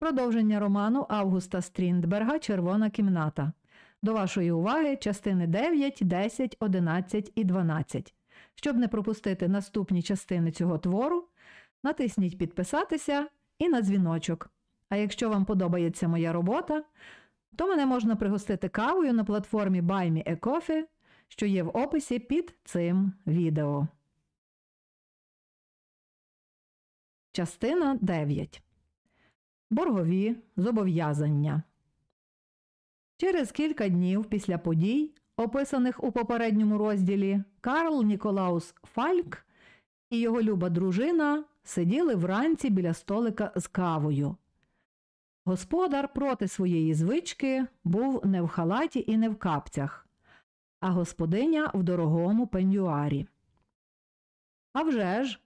Продовження роману Августа Стріндберга Червона кімната. До вашої уваги частини 9, 10, 11 і 12. Щоб не пропустити наступні частини цього твору, натисніть Підписатися і на дзвіночок. А якщо вам подобається моя робота, то мене можна пригостити кавою на платформі Buy Me a Coffee, що є в описі під цим відео. Частина 9. Боргові зобов'язання. Через кілька днів після подій, описаних у попередньому розділі, Карл Ніколаус Фальк і його люба дружина сиділи вранці біля столика з кавою. Господар проти своєї звички був не в халаті і не в капцях, а господиня в дорогому пенюарі. А вже ж,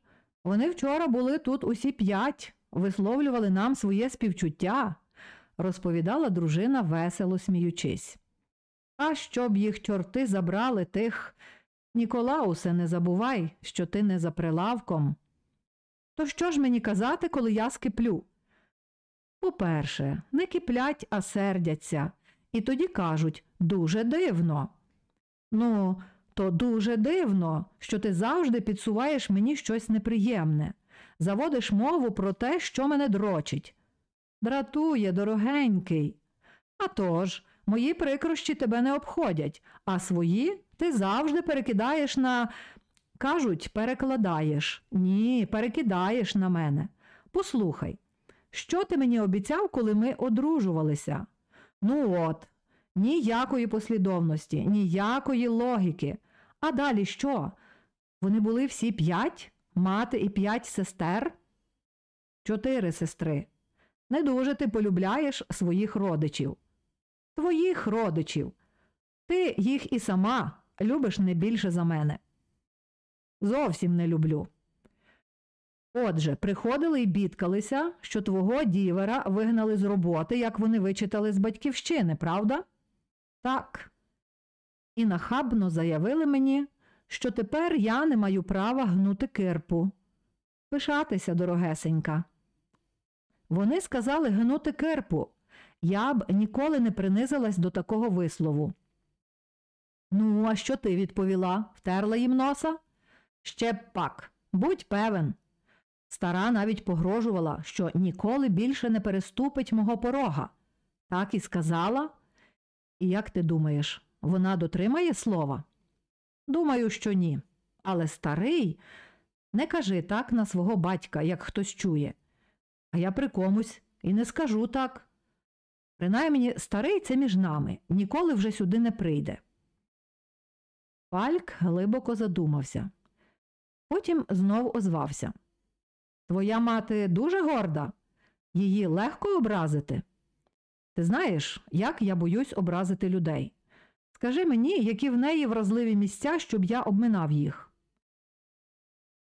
вони вчора були тут усі п'ять, висловлювали нам своє співчуття, розповідала дружина, весело сміючись. А щоб їх чорти забрали тих. Ніколаусе, не забувай, що ти не за прилавком. То що ж мені казати, коли я скиплю? По-перше, не киплять, а сердяться, і тоді кажуть дуже дивно. Ну, то дуже дивно, що ти завжди підсуваєш мені щось неприємне, заводиш мову про те, що мене дрочить. Дратує, дорогенький. А тож, мої прикрощі тебе не обходять, а свої ти завжди перекидаєш на. Кажуть, перекладаєш. Ні, перекидаєш на мене. Послухай, що ти мені обіцяв, коли ми одружувалися? Ну от, ніякої послідовності, ніякої логіки. А далі що? Вони були всі п'ять, мати і п'ять сестер? Чотири сестри. Не дуже ти полюбляєш своїх родичів. Твоїх родичів. Ти їх і сама любиш не більше за мене. Зовсім не люблю. Отже, приходили й бідкалися, що твого дівера вигнали з роботи, як вони вичитали з батьківщини, правда? Так. І нахабно заявили мені, що тепер я не маю права гнути кирпу. Пишатися, дорогесенька. Вони сказали гнути кирпу. Я б ніколи не принизилась до такого вислову. Ну, а що ти відповіла? Втерла їм носа? Ще б пак, будь певен. Стара навіть погрожувала, що ніколи більше не переступить мого порога. Так і сказала. І як ти думаєш, вона дотримає слова? Думаю, що ні. Але старий не кажи так на свого батька, як хтось чує. А я при комусь і не скажу так. Принаймні, старий це між нами, ніколи вже сюди не прийде. Фальк глибоко задумався. Потім знов озвався. Твоя мати дуже горда, її легко образити. Ти знаєш, як я боюсь образити людей. Скажи мені, які в неї вразливі місця, щоб я обминав їх.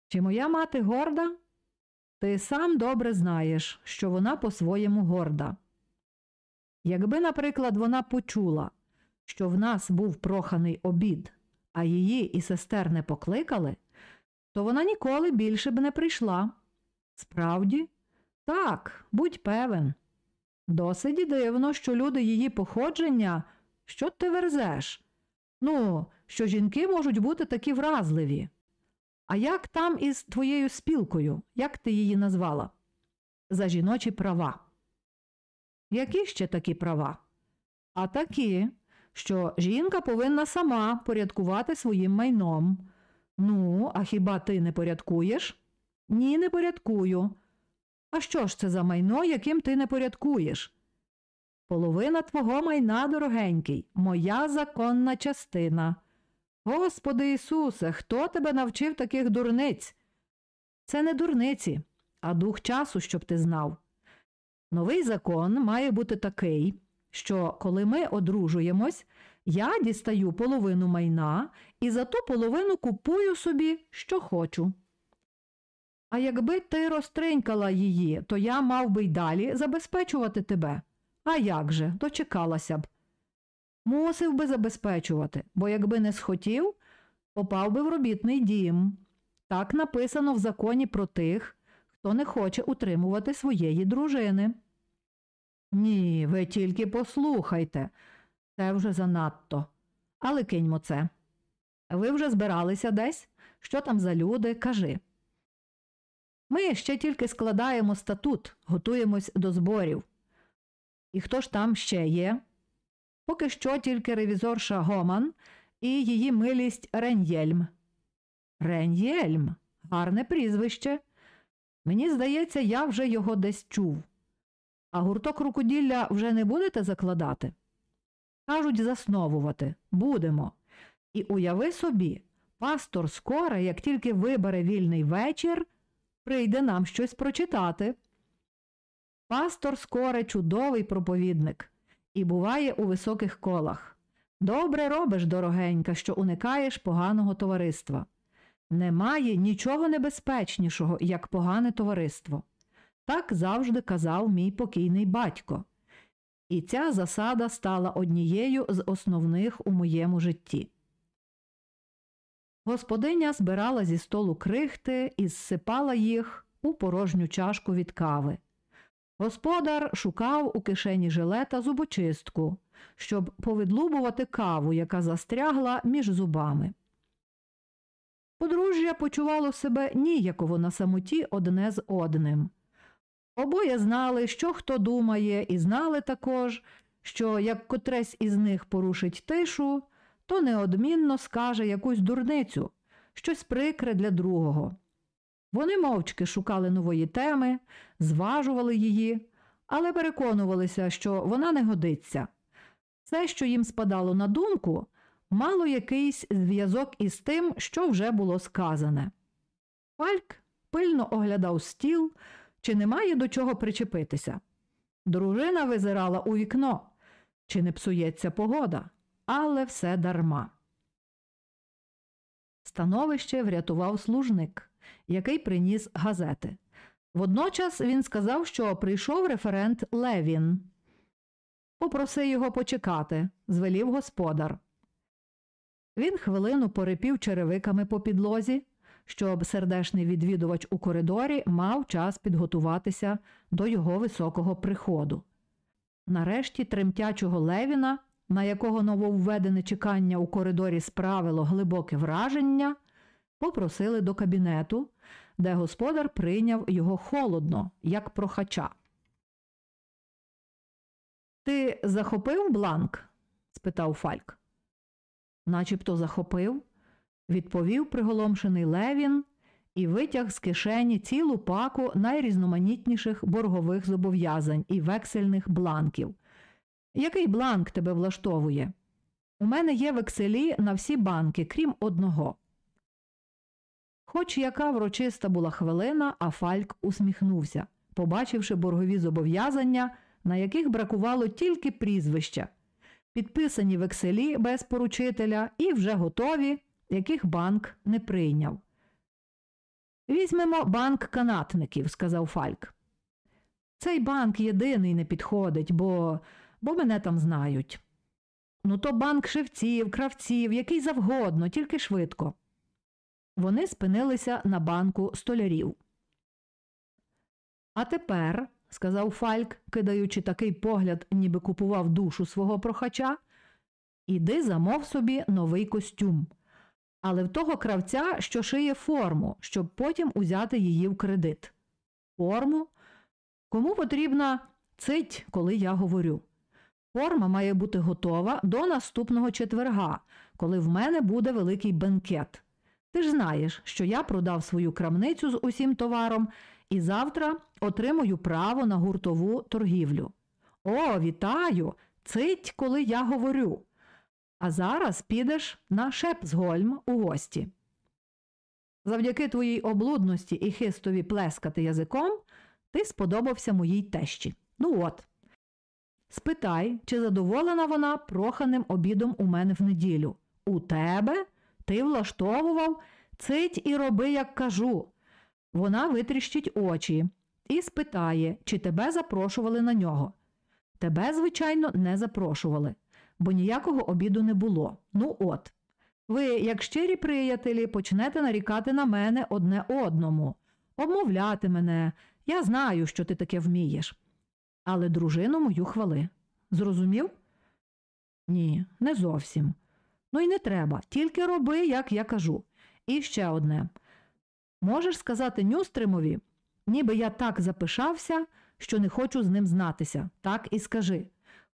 Чи моя мати горда? Ти сам добре знаєш, що вона по-своєму горда. Якби, наприклад, вона почула, що в нас був проханий обід, а її і сестер не покликали, то вона ніколи більше б не прийшла. Справді, так, будь певен. Досить дивно, що люди її походження, що ти верзеш? Ну, що жінки можуть бути такі вразливі. А як там із твоєю спілкою, як ти її назвала? За жіночі права. Які ще такі права? А такі, що жінка повинна сама порядкувати своїм майном. Ну, а хіба ти не порядкуєш? Ні, не порядкую. А що ж це за майно, яким ти не порядкуєш? Половина твого майна, дорогенький, моя законна частина. Господи Ісусе, хто тебе навчив таких дурниць? Це не дурниці, а дух часу, щоб ти знав. Новий закон має бути такий, що коли ми одружуємось, я дістаю половину майна і за ту половину купую собі, що хочу. А якби ти розтринькала її, то я мав би й далі забезпечувати тебе. А як же, дочекалася б. Мусив би забезпечувати, бо якби не схотів, попав би в робітний дім. Так написано в законі про тих, хто не хоче утримувати своєї дружини. Ні, ви тільки послухайте. Це вже занадто. Але киньмо це. Ви вже збиралися десь? Що там за люди? Кажи. Ми ще тільки складаємо статут, готуємось до зборів. І хто ж там ще є? Поки що тільки ревізорша Гоман і її милість Рен'єльм. Рен'єльм, гарне прізвище. Мені здається, я вже його десь чув. А гурток рукоділля вже не будете закладати? Кажуть, засновувати. Будемо. І уяви собі, пастор скоро, як тільки вибере вільний вечір, прийде нам щось прочитати. Пастор скоре чудовий проповідник і буває у високих колах. Добре робиш, дорогенька, що уникаєш поганого товариства. Немає нічого небезпечнішого, як погане товариство. Так завжди казав мій покійний батько. І ця засада стала однією з основних у моєму житті. Господиня збирала зі столу крихти і зсипала їх у порожню чашку від кави. Господар шукав у кишені жилета зубочистку, щоб повідлубувати каву, яка застрягла між зубами. Подружжя почувало себе ніяково на самоті одне з одним. Обоє знали, що хто думає, і знали також, що як котресь із них порушить тишу, то неодмінно скаже якусь дурницю, щось прикре для другого. Вони мовчки шукали нової теми, зважували її, але переконувалися, що вона не годиться. Все, що їм спадало на думку, мало якийсь зв'язок із тим, що вже було сказане. Фальк пильно оглядав стіл, чи немає до чого причепитися. Дружина визирала у вікно, чи не псується погода, але все дарма. Становище врятував служник, який приніс газети. Водночас він сказав, що прийшов референт Левін. Попроси його почекати, звелів господар. Він хвилину порипів черевиками по підлозі, щоб сердешний відвідувач у коридорі мав час підготуватися до його високого приходу. Нарешті тремтячого Левіна, на якого нововведене чекання у коридорі справило глибоке враження, попросили до кабінету, де господар прийняв його холодно, як прохача. Ти захопив бланк? спитав Фальк. Начебто захопив, відповів приголомшений Левін і витяг з кишені цілу паку найрізноманітніших боргових зобов'язань і вексельних бланків. Який бланк тебе влаштовує? У мене є векселі на всі банки, крім одного. Хоч яка врочиста була хвилина, а Фальк усміхнувся, побачивши боргові зобов'язання, на яких бракувало тільки прізвища, підписані векселі без поручителя і вже готові, яких банк не прийняв. Візьмемо банк канатників, сказав Фальк. Цей банк єдиний не підходить, бо, бо мене там знають. Ну, то банк шевців, кравців, який завгодно, тільки швидко. Вони спинилися на банку столярів. А тепер, сказав Фальк, кидаючи такий погляд, ніби купував душу свого прохача, іди замов собі новий костюм. Але в того кравця, що шиє форму, щоб потім узяти її в кредит. Форму? Кому потрібна цить, коли я говорю. Форма має бути готова до наступного четверга, коли в мене буде великий бенкет. Ти ж знаєш, що я продав свою крамницю з усім товаром і завтра отримую право на гуртову торгівлю. О, вітаю! Цить, коли я говорю. А зараз підеш на Шепсгольм у гості. Завдяки твоїй облудності і хистові плескати язиком ти сподобався моїй тещі. Ну от. Спитай, чи задоволена вона проханим обідом у мене в неділю. У тебе? Ти влаштовував, цить і роби, як кажу. Вона витріщить очі і спитає, чи тебе запрошували на нього. Тебе, звичайно, не запрошували, бо ніякого обіду не було. Ну от. Ви, як щирі приятелі, почнете нарікати на мене одне одному, обмовляти мене. Я знаю, що ти таке вмієш. але дружину мою хвали. Зрозумів? Ні, не зовсім. Ну і не треба, тільки роби, як я кажу. І ще одне. Можеш сказати Нюстримові, ніби я так запишався, що не хочу з ним знатися. Так і скажи.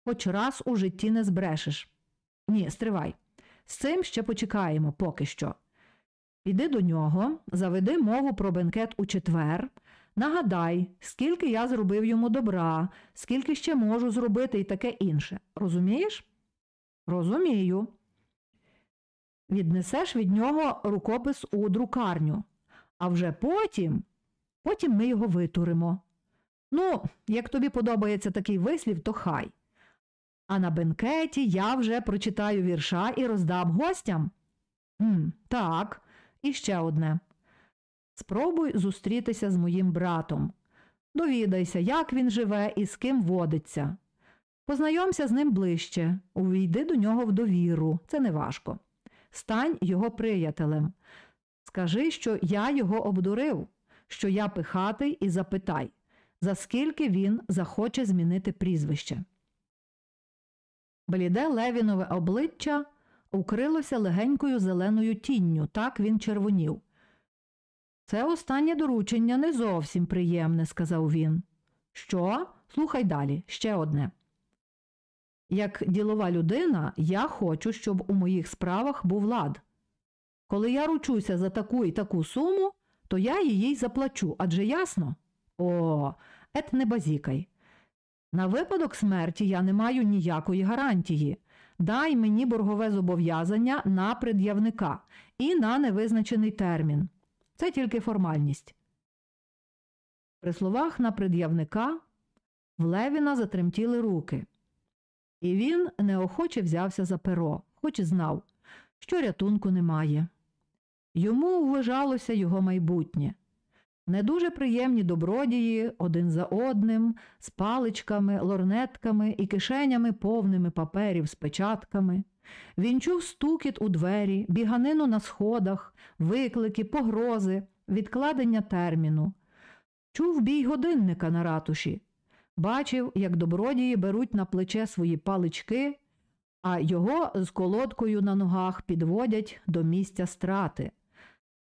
Хоч раз у житті не збрешеш. Ні, стривай. З цим ще почекаємо поки що. Піди до нього, заведи мову про бенкет у четвер, нагадай, скільки я зробив йому добра, скільки ще можу зробити і таке інше. Розумієш? Розумію. Віднесеш від нього рукопис у друкарню, а вже потім, потім ми його витуримо. Ну, як тобі подобається такий вислів, то хай. А на бенкеті я вже прочитаю вірша і роздам гостям. «Хм, Так, і ще одне. Спробуй зустрітися з моїм братом. Довідайся, як він живе і з ким водиться. Познайомся з ним ближче, увійди до нього в довіру, це не важко. Стань його приятелем. Скажи, що я його обдурив, що я пихатий, і запитай, за скільки він захоче змінити прізвище. Бліде Левінове обличчя укрилося легенькою зеленою тінню, так він червонів. Це останнє доручення не зовсім приємне, сказав він. Що? Слухай далі, ще одне. Як ділова людина, я хочу, щоб у моїх справах був лад. Коли я ручуся за таку і таку суму, то я її заплачу, адже ясно? О, ет не базікай. На випадок смерті я не маю ніякої гарантії. Дай мені боргове зобов'язання на пред'явника і на невизначений термін. Це тільки формальність. При словах на пред'явника в Левіна затремтіли руки. І він неохоче взявся за перо, хоч і знав, що рятунку немає. Йому вважалося його майбутнє. Не дуже приємні добродії один за одним, з паличками, лорнетками і кишенями повними паперів з печатками. Він чув стукіт у двері, біганину на сходах, виклики, погрози, відкладення терміну. Чув бій годинника на ратуші, бачив, як добродії беруть на плече свої палички, а його з колодкою на ногах підводять до місця страти,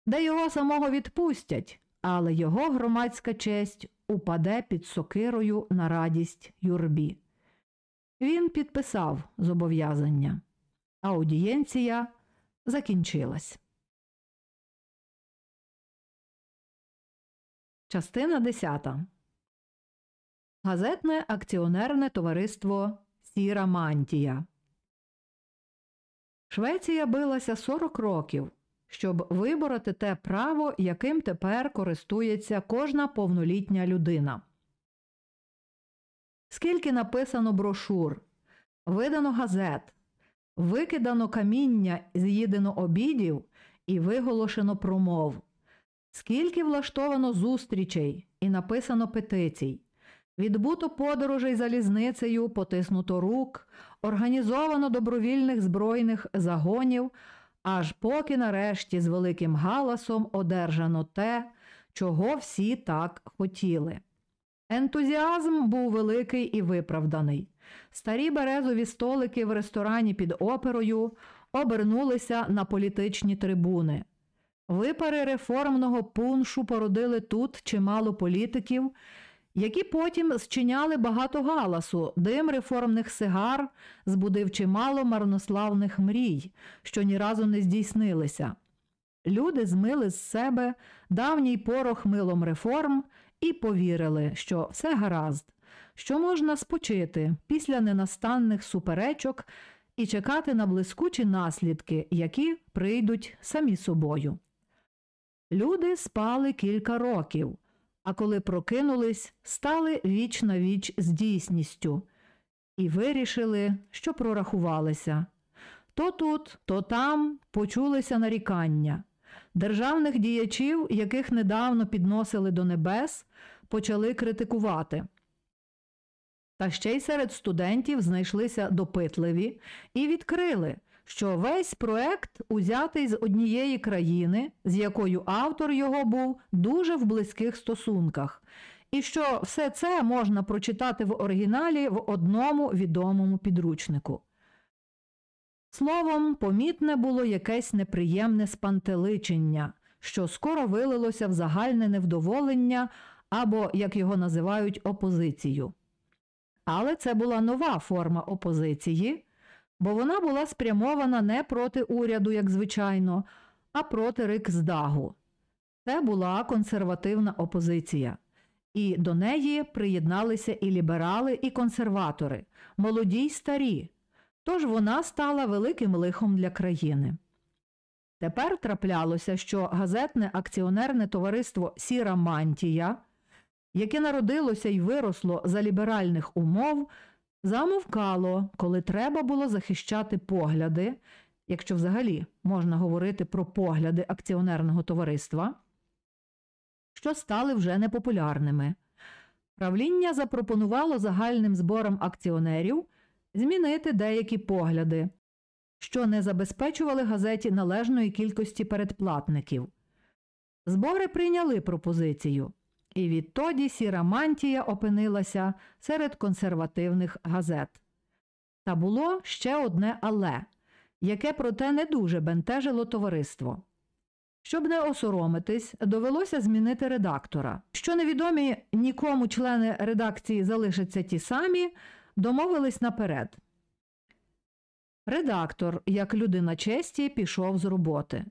де його самого відпустять, але його громадська честь упаде під сокирою на радість юрбі. Він підписав зобов'язання. Аудієнція закінчилась. Частина 10. Газетне акціонерне товариство Сіра Мантія. Швеція билася 40 років, щоб вибороти те право, яким тепер користується кожна повнолітня людина. Скільки написано брошур, видано газет, викидано каміння, з'їдено обідів і виголошено промов, скільки влаштовано зустрічей і написано петицій, відбуто подорожей залізницею, потиснуто рук, організовано добровільних збройних загонів, аж поки нарешті з великим галасом одержано те, чого всі так хотіли. Ентузіазм був великий і виправданий. Старі березові столики в ресторані під оперою обернулися на політичні трибуни. Випари реформного пуншу породили тут чимало політиків, які потім зчиняли багато галасу, дим реформних сигар збудив чимало марнославних мрій, що ні разу не здійснилися. Люди змили з себе давній порох милом реформ і повірили, що все гаразд, що можна спочити після ненастанних суперечок і чекати на блискучі наслідки, які прийдуть самі собою. Люди спали кілька років, а коли прокинулись, стали віч на віч з дійсністю і вирішили, що прорахувалися. То тут, то там почулися нарікання. Державних діячів, яких недавно підносили до небес, почали критикувати. Та ще й серед студентів знайшлися допитливі і відкрили, що весь проект узятий з однієї країни, з якою автор його був дуже в близьких стосунках, і що все це можна прочитати в оригіналі в одному відомому підручнику. Словом, помітне було якесь неприємне спантеличення, що скоро вилилося в загальне невдоволення або, як його називають, опозицію. Але це була нова форма опозиції, бо вона була спрямована не проти уряду, як звичайно, а проти Риксдагу. Це була консервативна опозиція, і до неї приєдналися і ліберали, і консерватори, молоді й старі. Тож вона стала великим лихом для країни. Тепер траплялося, що газетне акціонерне товариство Сіра Мантія, яке народилося й виросло за ліберальних умов, замовкало, коли треба було захищати погляди, якщо взагалі можна говорити про погляди акціонерного товариства, що стали вже непопулярними. Правління запропонувало загальним зборам акціонерів змінити деякі погляди, що не забезпечували газеті належної кількості передплатників. Збори прийняли пропозицію, і відтоді сіра мантія опинилася серед консервативних газет. Та було ще одне але, яке проте не дуже бентежило товариство. Щоб не осоромитись, довелося змінити редактора. Що невідомі нікому члени редакції залишаться ті самі, домовились наперед. Редактор, як людина честі, пішов з роботи.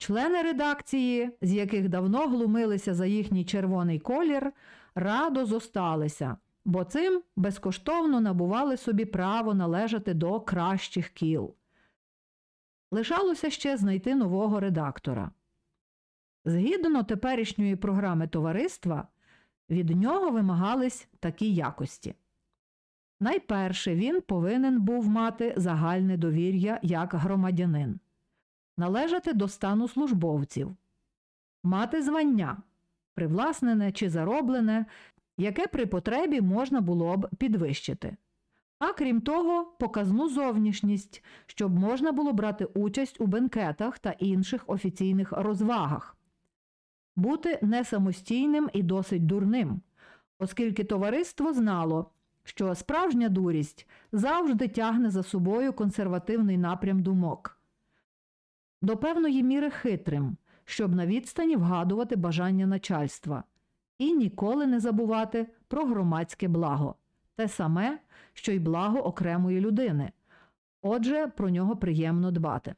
Члени редакції, з яких давно глумилися за їхній червоний колір, радо зосталися, бо цим безкоштовно набували собі право належати до кращих кіл. Лишалося ще знайти нового редактора. Згідно теперішньої програми товариства, від нього вимагались такі якості. Найперше він повинен був мати загальне довір'я як громадянин, належати до стану службовців, мати звання, привласнене чи зароблене, яке при потребі можна було б підвищити. А крім того, показну зовнішність, щоб можна було брати участь у бенкетах та інших офіційних розвагах, бути не самостійним і досить дурним, оскільки товариство знало що справжня дурість завжди тягне за собою консервативний напрям думок, до певної міри хитрим, щоб на відстані вгадувати бажання начальства, і ніколи не забувати про громадське благо, те саме, що й благо окремої людини. Отже, про нього приємно дбати.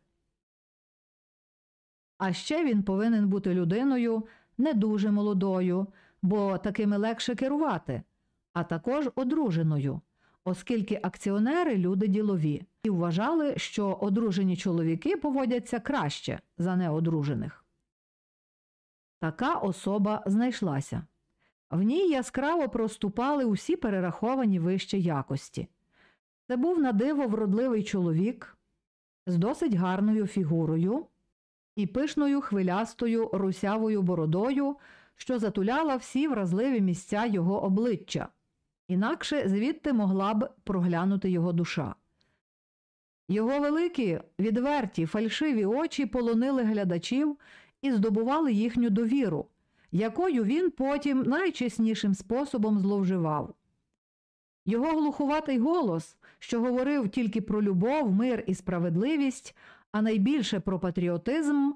А ще він повинен бути людиною не дуже молодою, бо такими легше керувати а також одруженою, оскільки акціонери люди ділові і вважали, що одружені чоловіки поводяться краще за неодружених. Така особа знайшлася. В ній яскраво проступали усі перераховані вище якості. Це був на диво вродливий чоловік з досить гарною фігурою і пишною хвилястою русявою бородою, що затуляла всі вразливі місця його обличчя, інакше звідти могла б проглянути його душа. Його великі, відверті, фальшиві очі полонили глядачів і здобували їхню довіру, якою він потім найчеснішим способом зловживав. Його глухуватий голос, що говорив тільки про любов, мир і справедливість, а найбільше про патріотизм,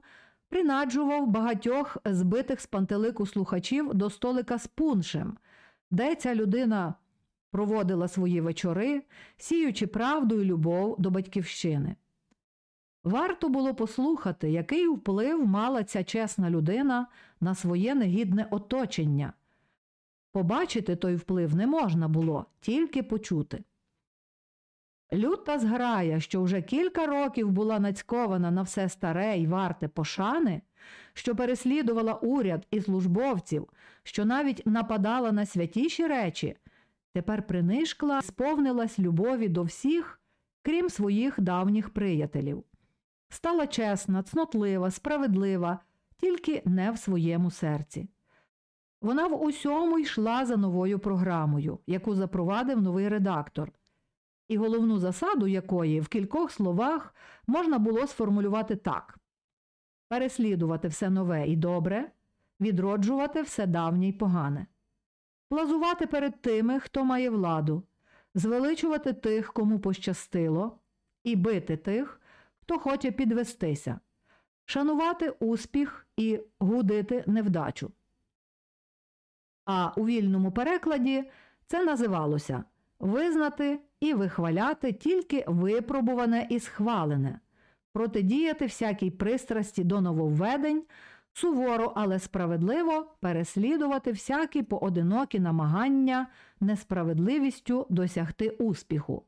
принаджував багатьох збитих з пантелику слухачів до столика з пуншем, де ця людина проводила свої вечори, сіючи правду і любов до батьківщини. Варто було послухати, який вплив мала ця чесна людина на своє негідне оточення. Побачити той вплив не можна було, тільки почути. Люта зграя, що вже кілька років була нацькована на все старе й варте пошани, що переслідувала уряд і службовців, що навіть нападала на святіші речі, тепер принишкла, сповнилась любові до всіх, крім своїх давніх приятелів. Стала чесна, цнотлива, справедлива, тільки не в своєму серці. Вона в усьому йшла за новою програмою, яку запровадив новий редактор, і головну засаду якої в кількох словах можна було сформулювати так переслідувати все нове і добре, відроджувати все давнє й погане. плазувати перед тими, хто має владу, звеличувати тих, кому пощастило, і бити тих, хто хоче підвестися, шанувати успіх і гудити невдачу. А у вільному перекладі це називалося визнати і вихваляти тільки випробуване і схвалене, протидіяти всякій пристрасті до нововведень, суворо, але справедливо переслідувати всякі поодинокі намагання несправедливістю досягти успіху,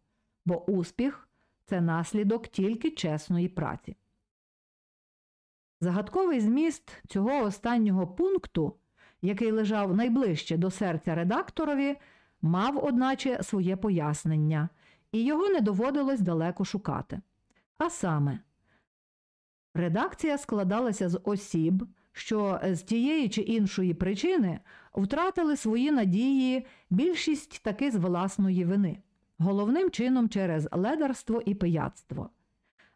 бо успіх це наслідок тільки чесної праці. Загадковий зміст цього останнього пункту, який лежав найближче до серця редакторові, мав, одначе, своє пояснення, і його не доводилось далеко шукати. А саме, редакція складалася з осіб, що з тієї чи іншої причини втратили свої надії більшість таки з власної вини, головним чином через ледарство і пияцтво.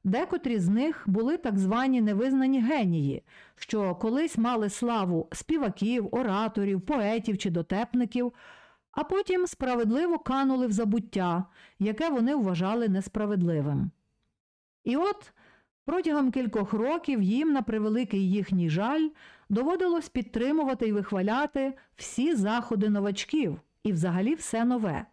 Декотрі з них були так звані невизнані генії, що колись мали славу співаків, ораторів, поетів чи дотепників, а потім справедливо канули в забуття, яке вони вважали несправедливим. І от протягом кількох років їм, на превеликий їхній жаль, доводилось підтримувати і вихваляти всі заходи новачків і взагалі все нове.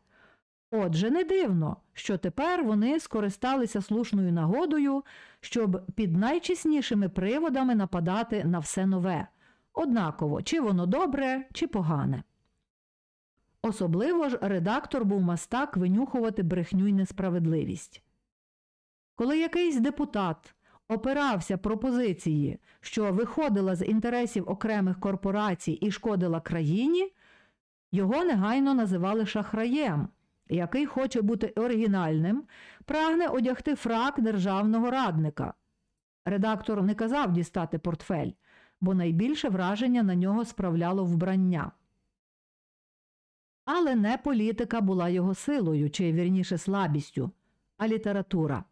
Отже, не дивно, що тепер вони скористалися слушною нагодою, щоб під найчеснішими приводами нападати на все нове, однаково, чи воно добре, чи погане. Особливо ж редактор був мастак винюхувати брехню й несправедливість. Коли якийсь депутат опирався пропозиції, що виходила з інтересів окремих корпорацій і шкодила країні, його негайно називали шахраєм, який хоче бути оригінальним, прагне одягти фрак державного радника. Редактор не казав дістати портфель, бо найбільше враження на нього справляло вбрання. Але не політика була його силою, чи вірніше слабістю, а література.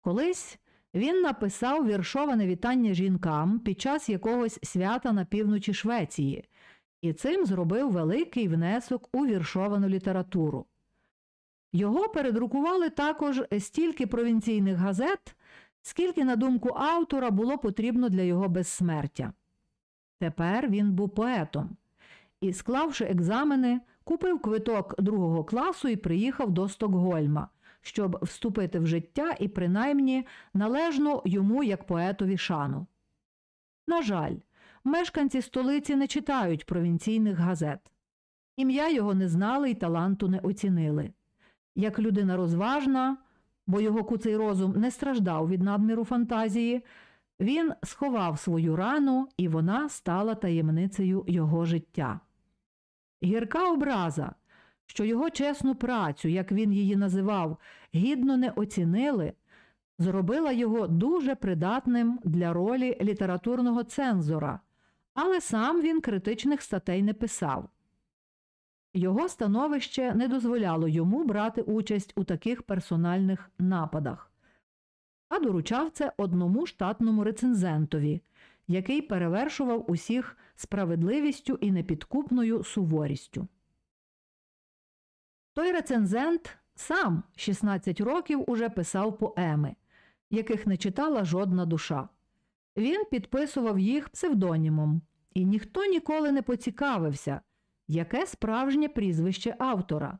Колись він написав віршоване вітання жінкам під час якогось свята на півночі Швеції і цим зробив великий внесок у віршовану літературу. Його передрукували також стільки провінційних газет, скільки, на думку автора, було потрібно для його безсмертя. Тепер він був поетом і, склавши екзамени, купив квиток другого класу і приїхав до Стокгольма, щоб вступити в життя і, принаймні, належну йому як поетові шану. На жаль, мешканці столиці не читають провінційних газет. Ім'я його не знали і таланту не оцінили. Як людина розважна, бо його куций розум не страждав від надміру фантазії, він сховав свою рану, і вона стала таємницею його життя. Гірка образа, що його чесну працю, як він її називав, гідно не оцінили, зробила його дуже придатним для ролі літературного цензора, але сам він критичних статей не писав. Його становище не дозволяло йому брати участь у таких персональних нападах, а доручав це одному штатному рецензентові, який перевершував усіх справедливістю і непідкупною суворістю. Той рецензент сам 16 років уже писав поеми, яких не читала жодна душа. Він підписував їх псевдонімом, і ніхто ніколи не поцікавився, яке справжнє прізвище автора.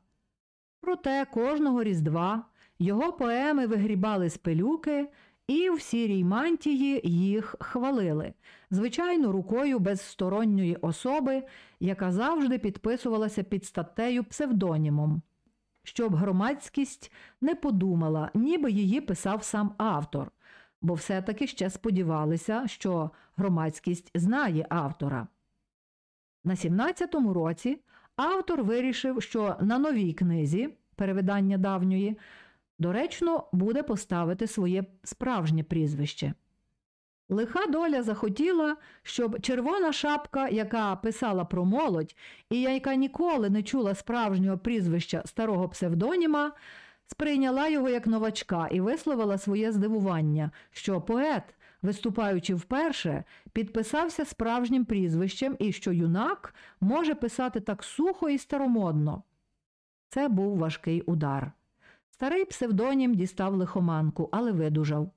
Проте кожного різдва його поеми вигрібали з пилюки і в сірій мантії їх хвалили, звичайно, рукою безсторонньої особи, яка завжди підписувалася під статтею псевдонімом, щоб громадськість не подумала, ніби її писав сам автор, бо все-таки ще сподівалися, що громадськість знає автора. На 17-му році автор вирішив, що на новій книзі перевидання давньої доречно буде поставити своє справжнє прізвище. Лиха доля захотіла, щоб червона шапка, яка писала про молодь і яка ніколи не чула справжнього прізвища старого псевдоніма, сприйняла його як новачка і висловила своє здивування, що поет виступаючи вперше, підписався справжнім прізвищем і що юнак може писати так сухо і старомодно. Це був важкий удар. Старий псевдонім дістав лихоманку, але видужав.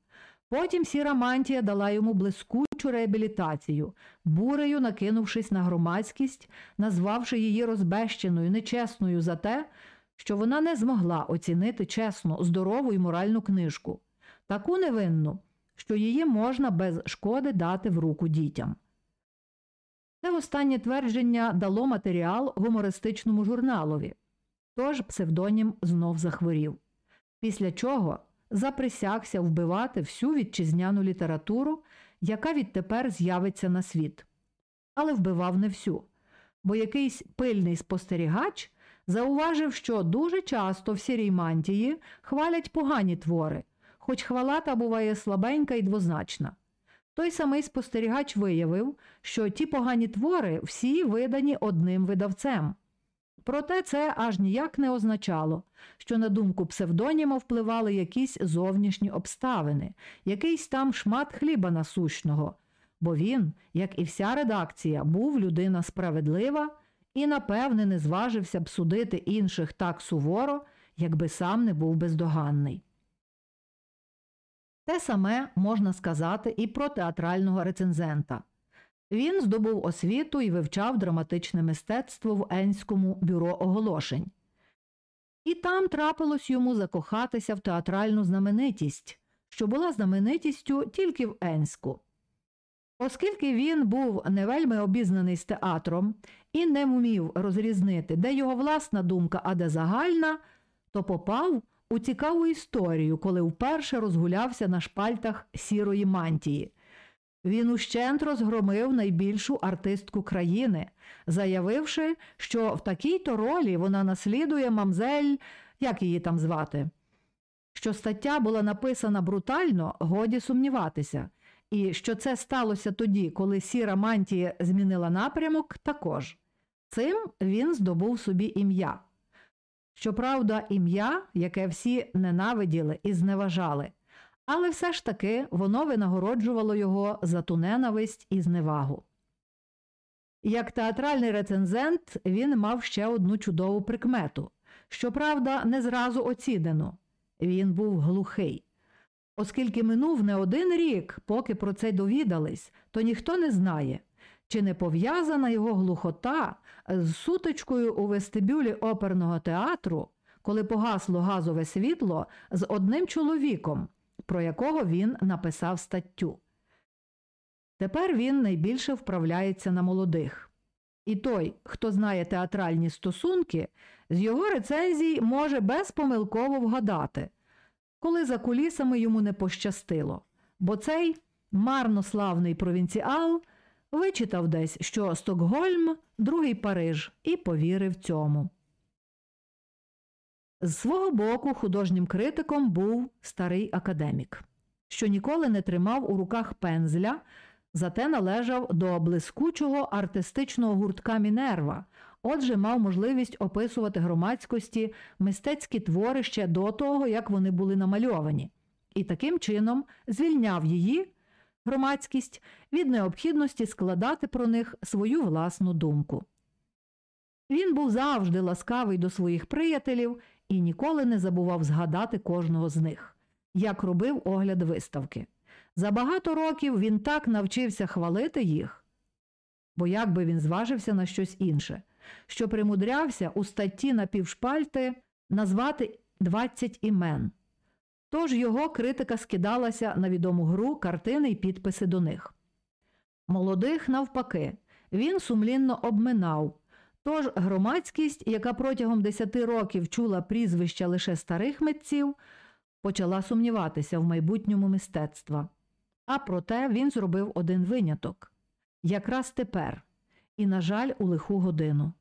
Потім сіра мантія дала йому блискучу реабілітацію, бурею накинувшись на громадськість, назвавши її розбещеною, нечесною за те, що вона не змогла оцінити чесну, здорову і моральну книжку, таку невинну, що її можна без шкоди дати в руку дітям. Це останнє твердження дало матеріал гумористичному журналові, тож псевдонім знов захворів, після чого заприсягся вбивати всю вітчизняну літературу, яка відтепер з'явиться на світ. Але вбивав не всю, бо якийсь пильний спостерігач зауважив, що дуже часто в сірій мантії хвалять погані твори, хоч хвала та буває слабенька і двозначна. Той самий спостерігач виявив, що ті погані твори всі видані одним видавцем. Проте це аж ніяк не означало, що на думку псевдоніма впливали якісь зовнішні обставини, якийсь там шмат хліба насущного, бо він, як і вся редакція, був людина справедлива і, напевне, не зважився б судити інших так суворо, якби сам не був бездоганний. Те саме можна сказати і про театрального рецензента. Він здобув освіту і вивчав драматичне мистецтво в Енському бюро оголошень. І там трапилось йому закохатися в театральну знаменитість, що була знаменитістю тільки в Енську. Оскільки він був не вельми обізнаний з театром і не вмів розрізнити, де його власна думка, а де загальна, то попав у цікаву історію, коли вперше розгулявся на шпальтах сірої мантії. Він ущент розгромив найбільшу артистку країни, заявивши, що в такій-то ролі вона наслідує мамзель, як її там звати. Що стаття була написана брутально, годі сумніватися, і що це сталося тоді, коли сіра мантія змінила напрямок, також. Цим він здобув собі ім'я. Щоправда, ім'я, яке всі ненавиділи і зневажали, але все ж таки воно винагороджувало його за ту ненависть і зневагу. Як театральний рецензент він мав ще одну чудову прикмету щоправда, не зразу оцінену він був глухий. Оскільки минув не один рік, поки про це довідались, то ніхто не знає, чи не пов'язана його глухота з сутичкою у вестибюлі оперного театру, коли погасло газове світло з одним чоловіком, про якого він написав статтю. Тепер він найбільше вправляється на молодих. І той, хто знає театральні стосунки, з його рецензій може безпомилково вгадати, коли за кулісами йому не пощастило, бо цей марнославний провінціал вичитав десь, що Стокгольм другий Париж, і повірив цьому. З свого боку, художнім критиком був старий академік, що ніколи не тримав у руках пензля, зате належав до блискучого артистичного гуртка Мінерва, отже, мав можливість описувати громадськості мистецькі твори ще до того, як вони були намальовані, і таким чином звільняв її, громадськість, від необхідності складати про них свою власну думку. Він був завжди ласкавий до своїх приятелів і ніколи не забував згадати кожного з них, як робив огляд виставки. За багато років він так навчився хвалити їх, бо як би він зважився на щось інше, що примудрявся у статті на півшпальти назвати 20 імен. Тож його критика скидалася на відому гру, картини й підписи до них. Молодих, навпаки, він сумлінно обминав. Тож громадськість, яка протягом десяти років чула прізвища лише старих митців, почала сумніватися в майбутньому мистецтва. А проте він зробив один виняток якраз тепер, і, на жаль, у лиху годину.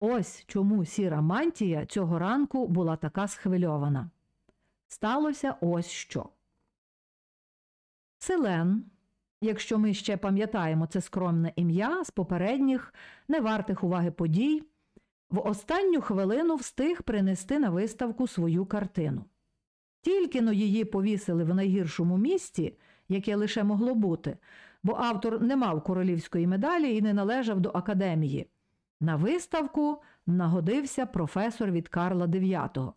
Ось чому сіра мантія цього ранку була така схвильована. Сталося ось що. Селен, якщо ми ще пам'ятаємо це скромне ім'я з попередніх, невартих уваги подій, в останню хвилину встиг принести на виставку свою картину. Тільки но її повісили в найгіршому місці, яке лише могло бути, бо автор не мав королівської медалі і не належав до академії. На виставку нагодився професор від Карла IX.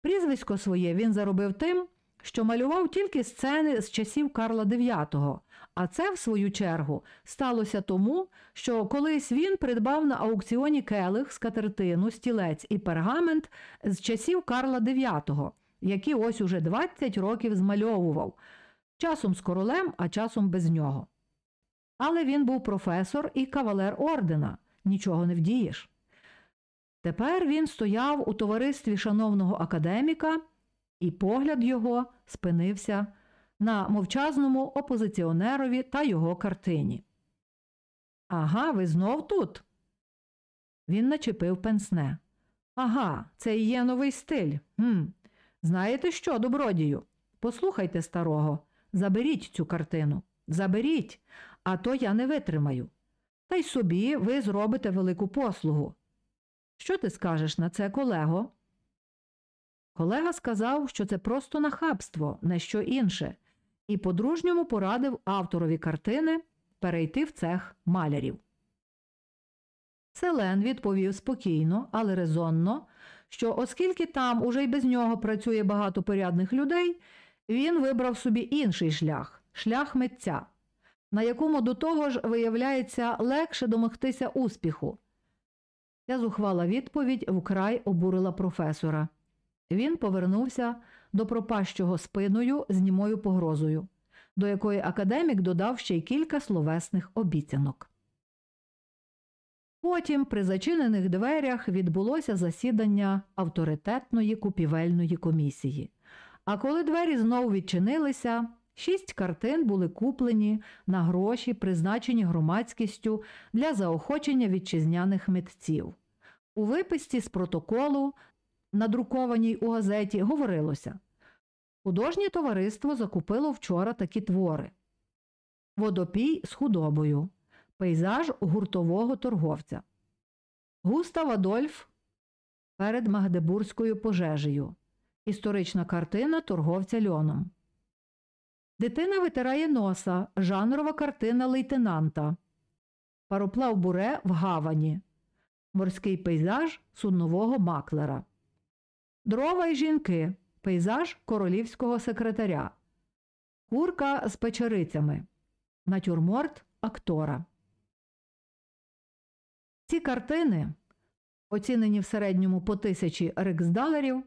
Прізвисько своє він заробив тим, що малював тільки сцени з часів Карла IX, а це, в свою чергу, сталося тому, що колись він придбав на аукціоні келих, скатертину, стілець і пергамент з часів Карла IX, які ось уже 20 років змальовував, часом з королем, а часом без нього. Але він був професор і кавалер ордена, нічого не вдієш. Тепер він стояв у товаристві шановного академіка, і погляд його спинився на мовчазному опозиціонерові та його картині. Ага, ви знов тут? Він начепив пенсне. Ага, це і є новий стиль. Хм. Знаєте що, добродію? Послухайте старого, заберіть цю картину. Заберіть, а то я не витримаю. Та й собі ви зробите велику послугу. Що ти скажеш на це, колего? Колега сказав, що це просто нахабство, не що інше, і по-дружньому порадив авторові картини перейти в цех малярів. Селен відповів спокійно, але резонно, що оскільки там уже й без нього працює багато порядних людей, він вибрав собі інший шлях шлях митця, на якому до того ж виявляється легше домогтися успіху. Ця зухвала відповідь вкрай обурила професора. Він повернувся до пропащого спиною з німою погрозою, до якої академік додав ще й кілька словесних обіцянок. Потім при зачинених дверях відбулося засідання авторитетної купівельної комісії. А коли двері знову відчинилися, шість картин були куплені на гроші, призначені громадськістю для заохочення вітчизняних митців. У виписці з протоколу надрукованій у газеті, говорилося. Художнє товариство закупило вчора такі твори. Водопій з худобою, пейзаж гуртового торговця, Густав Адольф перед Магдебурзькою пожежею, історична картина торговця льоном. Дитина витирає носа, жанрова картина лейтенанта, пароплав буре в гавані, морський пейзаж суднового маклера. Дрова й жінки, пейзаж королівського секретаря, курка з печерицями, натюрморт актора. Ці картини, оцінені в середньому по тисячі риксдалерів,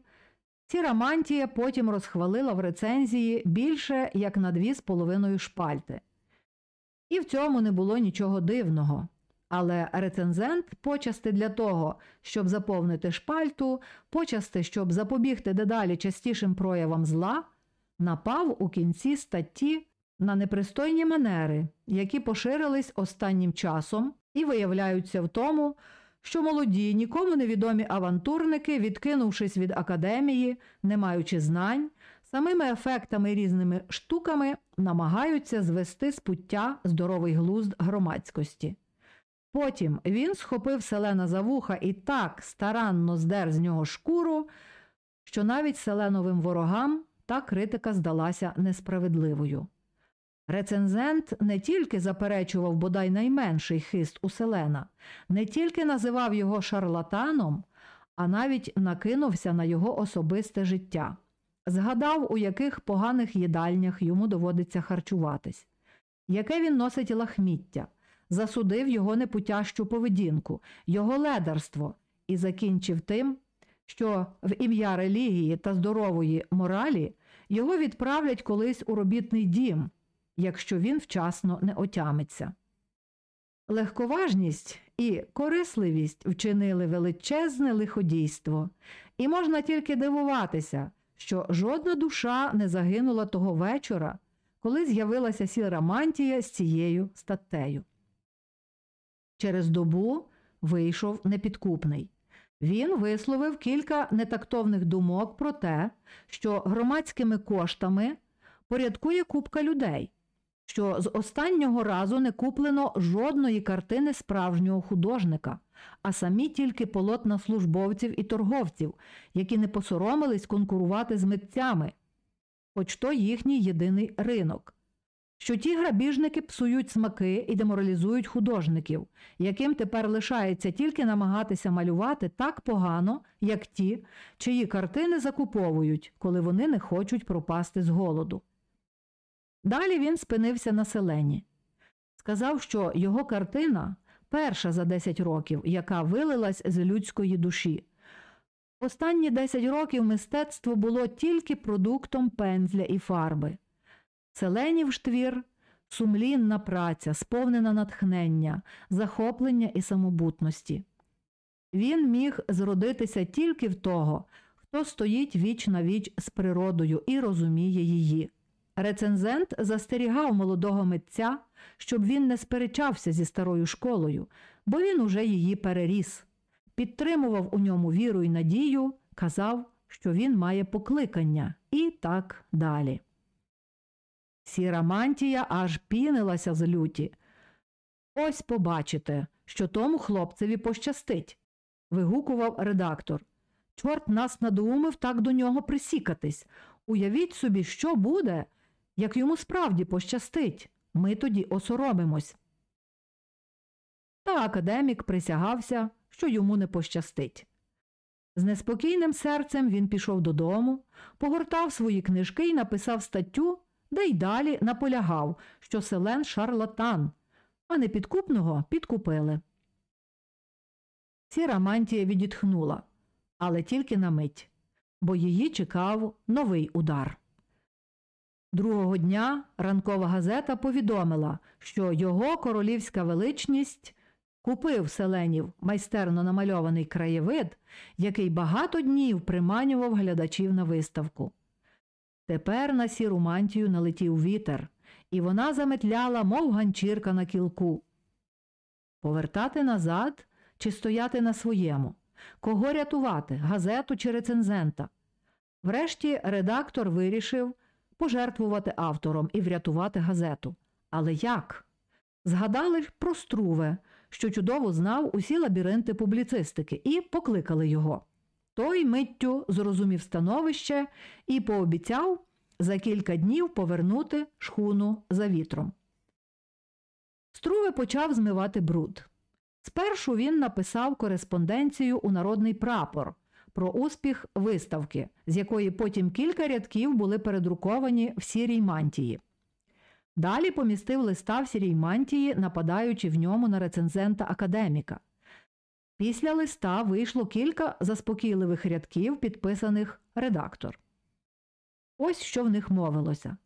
ціра мантія потім розхвалила в рецензії більше як на дві з половиною шпальти. І в цьому не було нічого дивного. Але рецензент почасти для того, щоб заповнити шпальту, почасти, щоб запобігти дедалі частішим проявам зла, напав у кінці статті на непристойні манери, які поширились останнім часом і виявляються в тому, що молоді, нікому невідомі авантурники, відкинувшись від академії, не маючи знань, самими ефектами і різними штуками намагаються звести з пуття здоровий глузд громадськості. Потім він схопив селена за вуха і так старанно здер з нього шкуру, що навіть селеновим ворогам та критика здалася несправедливою. Рецензент не тільки заперечував бодай найменший хист у селена, не тільки називав його шарлатаном, а навіть накинувся на його особисте життя, згадав, у яких поганих їдальнях йому доводиться харчуватись, яке він носить лахміття засудив його непутящу поведінку, його ледарство і закінчив тим, що в ім'я релігії та здорової моралі його відправлять колись у робітний дім, якщо він вчасно не отямиться. Легковажність і корисливість вчинили величезне лиходійство, і можна тільки дивуватися, що жодна душа не загинула того вечора, коли з'явилася сіра мантія з цією статтею. Через добу вийшов непідкупний. Він висловив кілька нетактовних думок про те, що громадськими коштами порядкує купка людей, що з останнього разу не куплено жодної картини справжнього художника, а самі тільки полотна службовців і торговців, які не посоромились конкурувати з митцями. хоч то їхній єдиний ринок. Що ті грабіжники псують смаки і деморалізують художників, яким тепер лишається тільки намагатися малювати так погано, як ті, чиї картини закуповують, коли вони не хочуть пропасти з голоду. Далі він спинився на селені. Сказав, що його картина перша за 10 років, яка вилилась з людської душі. Останні 10 років мистецтво було тільки продуктом пензля і фарби. Селенів ж твір сумлінна праця, сповнена натхнення, захоплення і самобутності. Він міг зродитися тільки в того, хто стоїть віч на віч з природою і розуміє її. Рецензент застерігав молодого митця, щоб він не сперечався зі старою школою, бо він уже її переріс. Підтримував у ньому віру і надію, казав, що він має покликання, і так далі. Сіра мантія аж пінилася з люті. Ось побачите, що тому хлопцеві пощастить, вигукував редактор. Чорт нас надумав так до нього присікатись. Уявіть собі, що буде, як йому справді пощастить. Ми тоді осоромимось. Та академік присягався, що йому не пощастить. З неспокійним серцем він пішов додому, погортав свої книжки і написав статтю, де й далі наполягав, що селен шарлатан, а непідкупного підкупили. Сіра мантія відітхнула, але тільки на мить, бо її чекав новий удар. Другого дня ранкова газета повідомила, що його королівська величність купив селенів майстерно намальований краєвид, який багато днів приманював глядачів на виставку. Тепер на сіру мантію налетів вітер, і вона заметляла, мов ганчірка на кілку. Повертати назад чи стояти на своєму? Кого рятувати газету чи рецензента? Врешті редактор вирішив пожертвувати автором і врятувати газету. Але як? Згадали про Струве, що чудово знав усі лабіринти публіцистики, і покликали його. Той миттю зрозумів становище і пообіцяв за кілька днів повернути шхуну за вітром. Струве почав змивати бруд. Спершу він написав кореспонденцію у народний прапор про успіх виставки, з якої потім кілька рядків були передруковані в сірій мантії. Далі помістив листа в сірій мантії, нападаючи в ньому на рецензента академіка. Після листа вийшло кілька заспокійливих рядків, підписаних редактор. Ось що в них мовилося.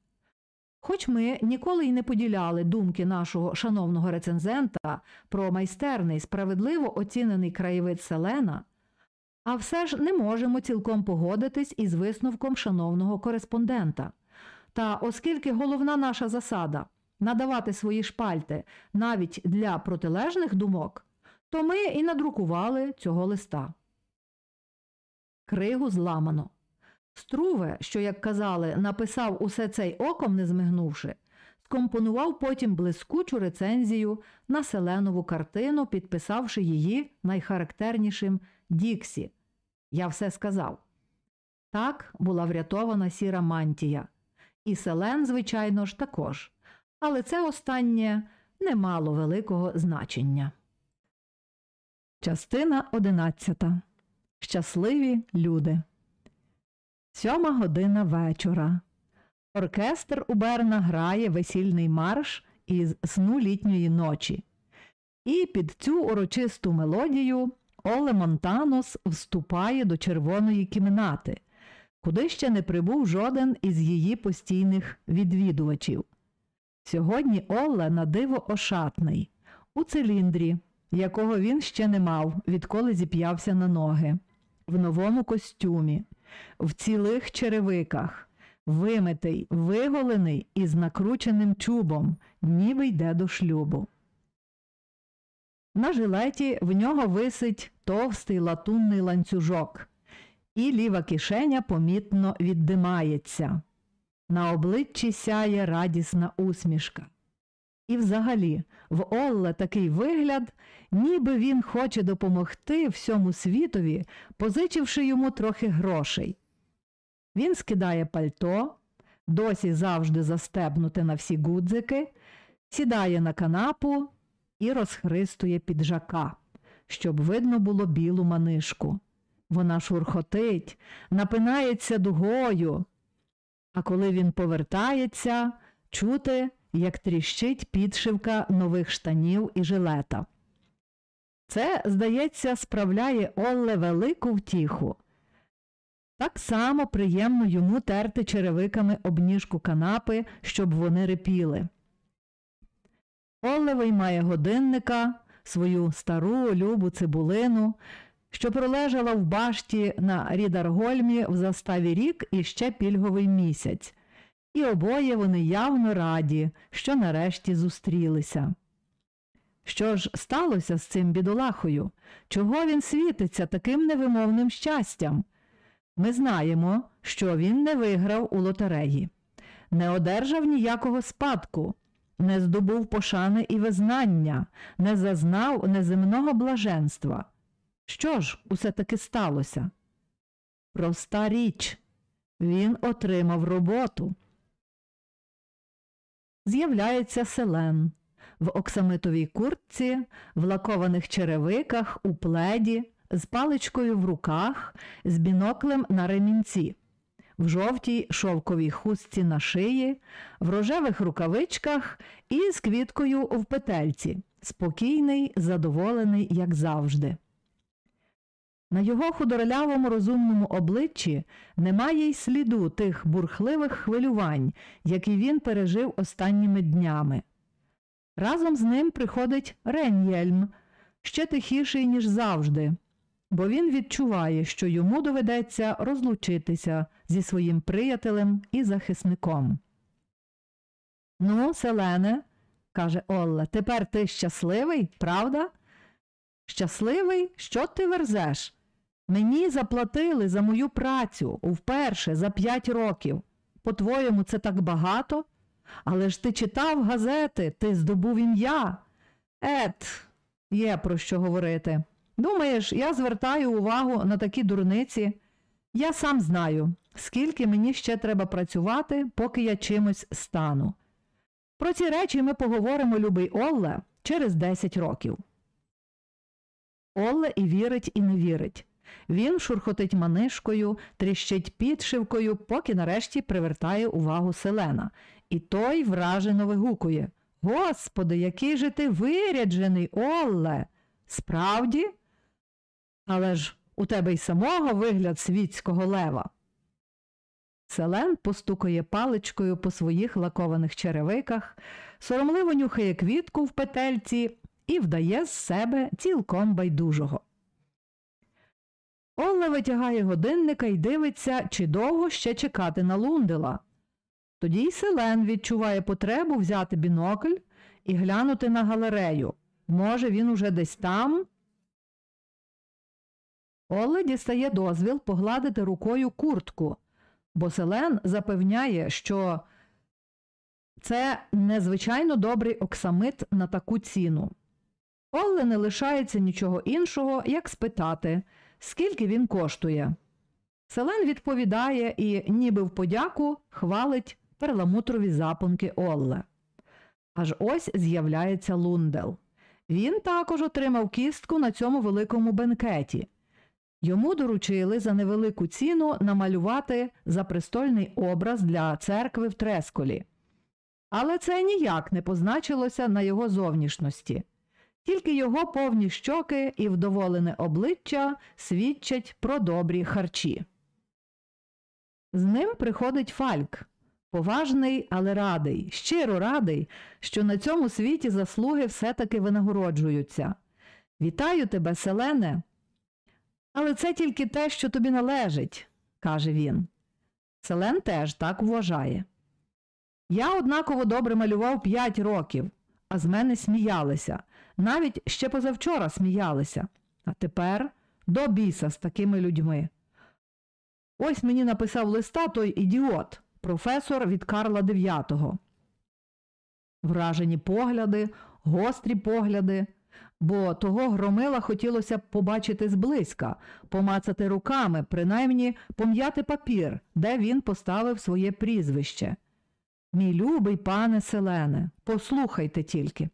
Хоч ми ніколи й не поділяли думки нашого шановного рецензента про майстерний справедливо оцінений краєвид Селена, а все ж не можемо цілком погодитись із висновком шановного кореспондента. Та оскільки головна наша засада надавати свої шпальти навіть для протилежних думок, то ми і надрукували цього листа. Кригу зламано. Струве, що, як казали, написав усе цей оком, не змигнувши, скомпонував потім блискучу рецензію на селенову картину, підписавши її найхарактернішим Діксі. Я все сказав. Так була врятована сіра мантія. І селен, звичайно ж, також. Але це останнє не мало великого значення. Частина одинадцята. Щасливі люди. Сьома година вечора. Оркестр у Берна грає весільний марш із сну літньої ночі. І під цю урочисту мелодію Оле Монтанос вступає до червоної кімнати, куди ще не прибув жоден із її постійних відвідувачів. Сьогодні Оле на диво ошатний, у циліндрі, якого він ще не мав, відколи зіп'явся на ноги, в новому костюмі, в цілих черевиках, вимитий, виголений і з накрученим чубом, ніби йде до шлюбу. На жилеті в нього висить товстий латунний ланцюжок, і ліва кишеня помітно віддимається. На обличчі сяє радісна усмішка. І взагалі, в Олле такий вигляд, ніби він хоче допомогти всьому світові, позичивши йому трохи грошей. Він скидає пальто, досі завжди застебнуте на всі гудзики, сідає на канапу і розхристує піджака, щоб видно було білу манишку. Вона шурхотить, напинається дугою. А коли він повертається, чути, як тріщить підшивка нових штанів і жилета. Це, здається, справляє Олле велику втіху. Так само приємно йому терти черевиками об ніжку канапи, щоб вони рипіли. Олле виймає годинника, свою стару любу цибулину, що пролежала в башті на Рідаргольмі в заставі рік і ще пільговий місяць, і обоє вони явно раді, що нарешті зустрілися. Що ж сталося з цим бідолахою? Чого він світиться таким невимовним щастям? Ми знаємо, що він не виграв у лотереї, не одержав ніякого спадку, не здобув пошани і визнання, не зазнав неземного блаженства. Що ж усе таки сталося? Проста річ. Він отримав роботу. З'являється селен. В оксамитовій куртці, в лакованих черевиках, у пледі, з паличкою в руках, з біноклем на ремінці, в жовтій шовковій хустці на шиї, в рожевих рукавичках і з квіткою в петельці, спокійний, задоволений, як завжди. На його худорлявому розумному обличчі немає й сліду тих бурхливих хвилювань, які він пережив останніми днями. Разом з ним приходить Рен'єльм, ще тихіший, ніж завжди, бо він відчуває, що йому доведеться розлучитися зі своїм приятелем і захисником. Ну, Селене, каже Олла, тепер ти щасливий, правда? Щасливий, що ти верзеш? Мені заплатили за мою працю вперше за п'ять років. По-твоєму, це так багато? Але ж ти читав газети, ти здобув ім'я. Ет, є про що говорити. Думаєш, я звертаю увагу на такі дурниці. Я сам знаю, скільки мені ще треба працювати, поки я чимось стану. Про ці речі ми поговоримо, любий Олле, через 10 років. Олле і вірить, і не вірить. Він шурхотить манишкою, тріщить підшивкою, поки нарешті привертає увагу селена, і той вражено вигукує Господи, який же ти виряджений, Олле! Справді? Але ж у тебе й самого вигляд світського лева. Селен постукає паличкою по своїх лакованих черевиках, соромливо нюхає квітку в петельці і вдає з себе цілком байдужого. Олле витягає годинника і дивиться, чи довго ще чекати на лундела. Тоді й Селен відчуває потребу взяти бінокль і глянути на галерею. Може, він уже десь там. Оле дістає дозвіл погладити рукою куртку, бо Селен запевняє, що це незвичайно добрий оксамит на таку ціну. Олле не лишається нічого іншого, як спитати, скільки він коштує. Селен відповідає і, ніби в подяку, хвалить перламутрові запонки Олле. Аж ось з'являється Лундел. Він також отримав кістку на цьому великому бенкеті. Йому доручили за невелику ціну намалювати запрестольний образ для церкви в Тресколі. Але це ніяк не позначилося на його зовнішності. Тільки його повні щоки і вдоволене обличчя свідчать про добрі харчі. З ним приходить Фальк, поважний, але радий, щиро радий, що на цьому світі заслуги все-таки винагороджуються. Вітаю тебе, Селене. Але це тільки те, що тобі належить, каже він. Селен теж так вважає. Я однаково добре малював п'ять років, а з мене сміялися. Навіть ще позавчора сміялися, а тепер до біса з такими людьми. Ось мені написав листа той ідіот, професор від Карла IX. Вражені погляди, гострі погляди. бо того громила хотілося б побачити зблизька, помацати руками, принаймні пом'яти папір, де він поставив своє прізвище. Мій любий пане Селене, послухайте тільки.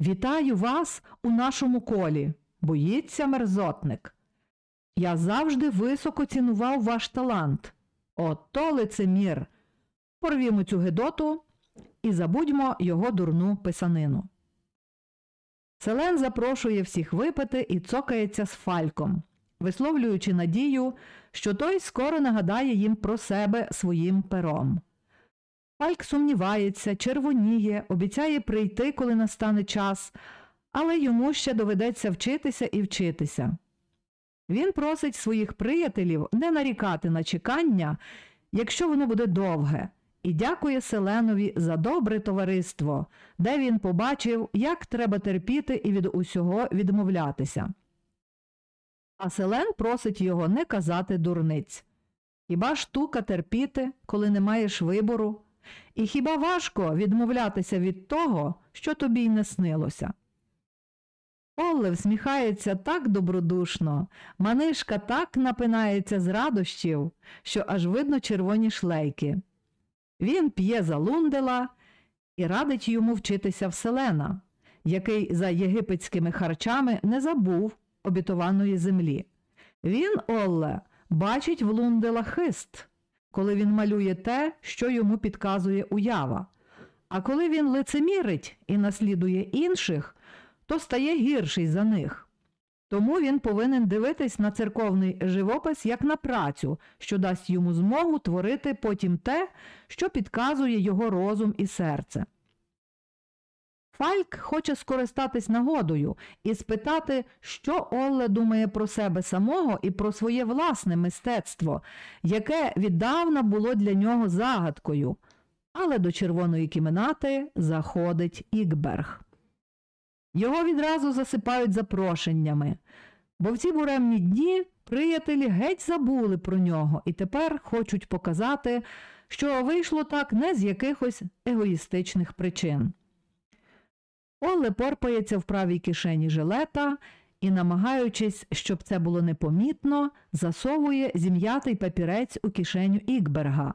Вітаю вас у нашому колі. Боїться мерзотник. Я завжди високо цінував ваш талант. Ото лицемір. Порвімо цю гидоту і забудьмо його дурну писанину. Селен запрошує всіх випити і цокається з фальком, висловлюючи надію, що той скоро нагадає їм про себе своїм пером. Фальк сумнівається, червоніє, обіцяє прийти, коли настане час, але йому ще доведеться вчитися і вчитися. Він просить своїх приятелів не нарікати на чекання, якщо воно буде довге, і дякує Селенові за добре товариство, де він побачив, як треба терпіти і від усього відмовлятися. А Селен просить його не казати дурниць. Хіба штука терпіти, коли не маєш вибору? І хіба важко відмовлятися від того, що тобі й не снилося? Олле всміхається так добродушно, манишка так напинається з радощів, що аж видно червоні шлейки. Він п'є за лундела і радить йому вчитися в селена, який за єгипетськими харчами не забув обітованої землі. Він, Олле, бачить в лундела хист, коли він малює те, що йому підказує уява. А коли він лицемірить і наслідує інших, то стає гірший за них. Тому він повинен дивитись на церковний живопис як на працю, що дасть йому змогу творити потім те, що підказує його розум і серце. Фальк хоче скористатись нагодою і спитати, що Олле думає про себе самого і про своє власне мистецтво, яке віддавна було для нього загадкою, але до червоної кімнати заходить Ікберг. Його відразу засипають запрошеннями, бо в ці буремні дні приятелі геть забули про нього і тепер хочуть показати, що вийшло так не з якихось егоїстичних причин. Оле порпається в правій кишені жилета і, намагаючись, щоб це було непомітно, засовує зім'ятий папірець у кишеню Ікберга.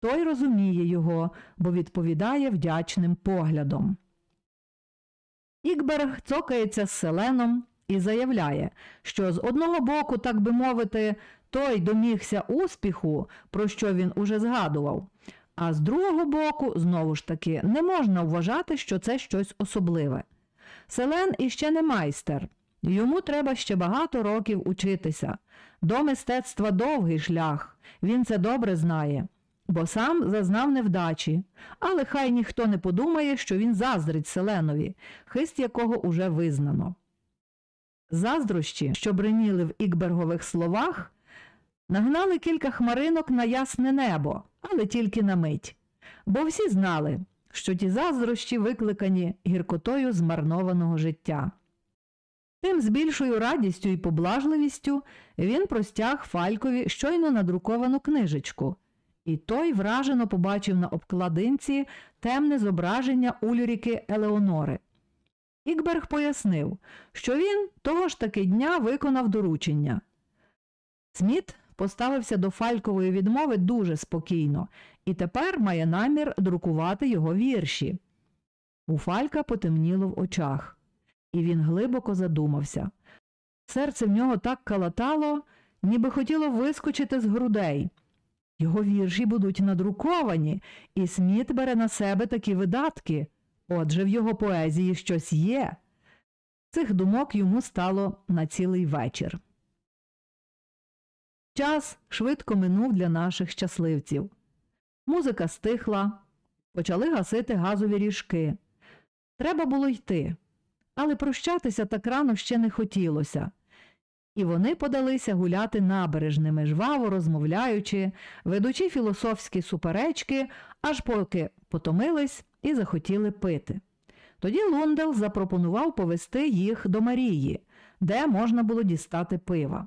Той розуміє його, бо відповідає вдячним поглядом. Ікберг цокається з селеном і заявляє, що з одного боку, так би мовити, той домігся успіху, про що він уже згадував, а з другого боку, знову ж таки, не можна вважати, що це щось особливе. Селен іще не майстер, йому треба ще багато років учитися. До мистецтва довгий шлях, він це добре знає бо сам зазнав невдачі, але хай ніхто не подумає, що він заздрить Селенові, хист якого уже визнано. Заздрощі, що бриніли в ікбергових словах, нагнали кілька хмаринок на ясне небо, але тільки на мить, бо всі знали, що ті заздрощі викликані гіркотою змарнованого життя. Тим з більшою радістю і поблажливістю він простяг Фалькові щойно надруковану книжечку, і той вражено побачив на обкладинці темне зображення Ульріки Елеонори. Ікберг пояснив, що він того ж таки дня виконав доручення. Сміт поставився до фалькової відмови дуже спокійно і тепер має намір друкувати його вірші. У Фалька потемніло в очах, і він глибоко задумався. Серце в нього так калатало, ніби хотіло вискочити з грудей. Його вірші будуть надруковані, і Сміт бере на себе такі видатки. Отже, в його поезії щось є. Цих думок йому стало на цілий вечір. Час швидко минув для наших щасливців. Музика стихла, почали гасити газові ріжки. Треба було йти, але прощатися так рано ще не хотілося і вони подалися гуляти набережними, жваво розмовляючи, ведучи філософські суперечки, аж поки потомились і захотіли пити. Тоді Лундел запропонував повести їх до Марії, де можна було дістати пива.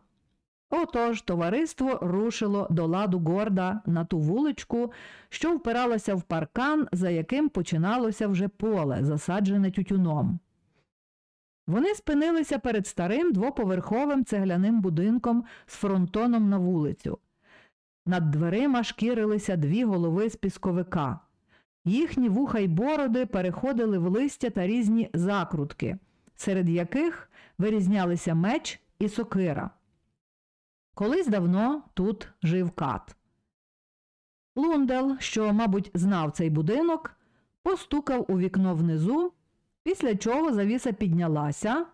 Отож, товариство рушило до ладу горда на ту вуличку, що впиралася в паркан, за яким починалося вже поле, засаджене тютюном. Вони спинилися перед старим двоповерховим цегляним будинком з фронтоном на вулицю. Над дверима шкірилися дві голови з пісковика. Їхні вуха й бороди переходили в листя та різні закрутки, серед яких вирізнялися меч і сокира. Колись давно тут жив кат. Лундел, що, мабуть, знав цей будинок, постукав у вікно внизу, після чого завіса піднялася.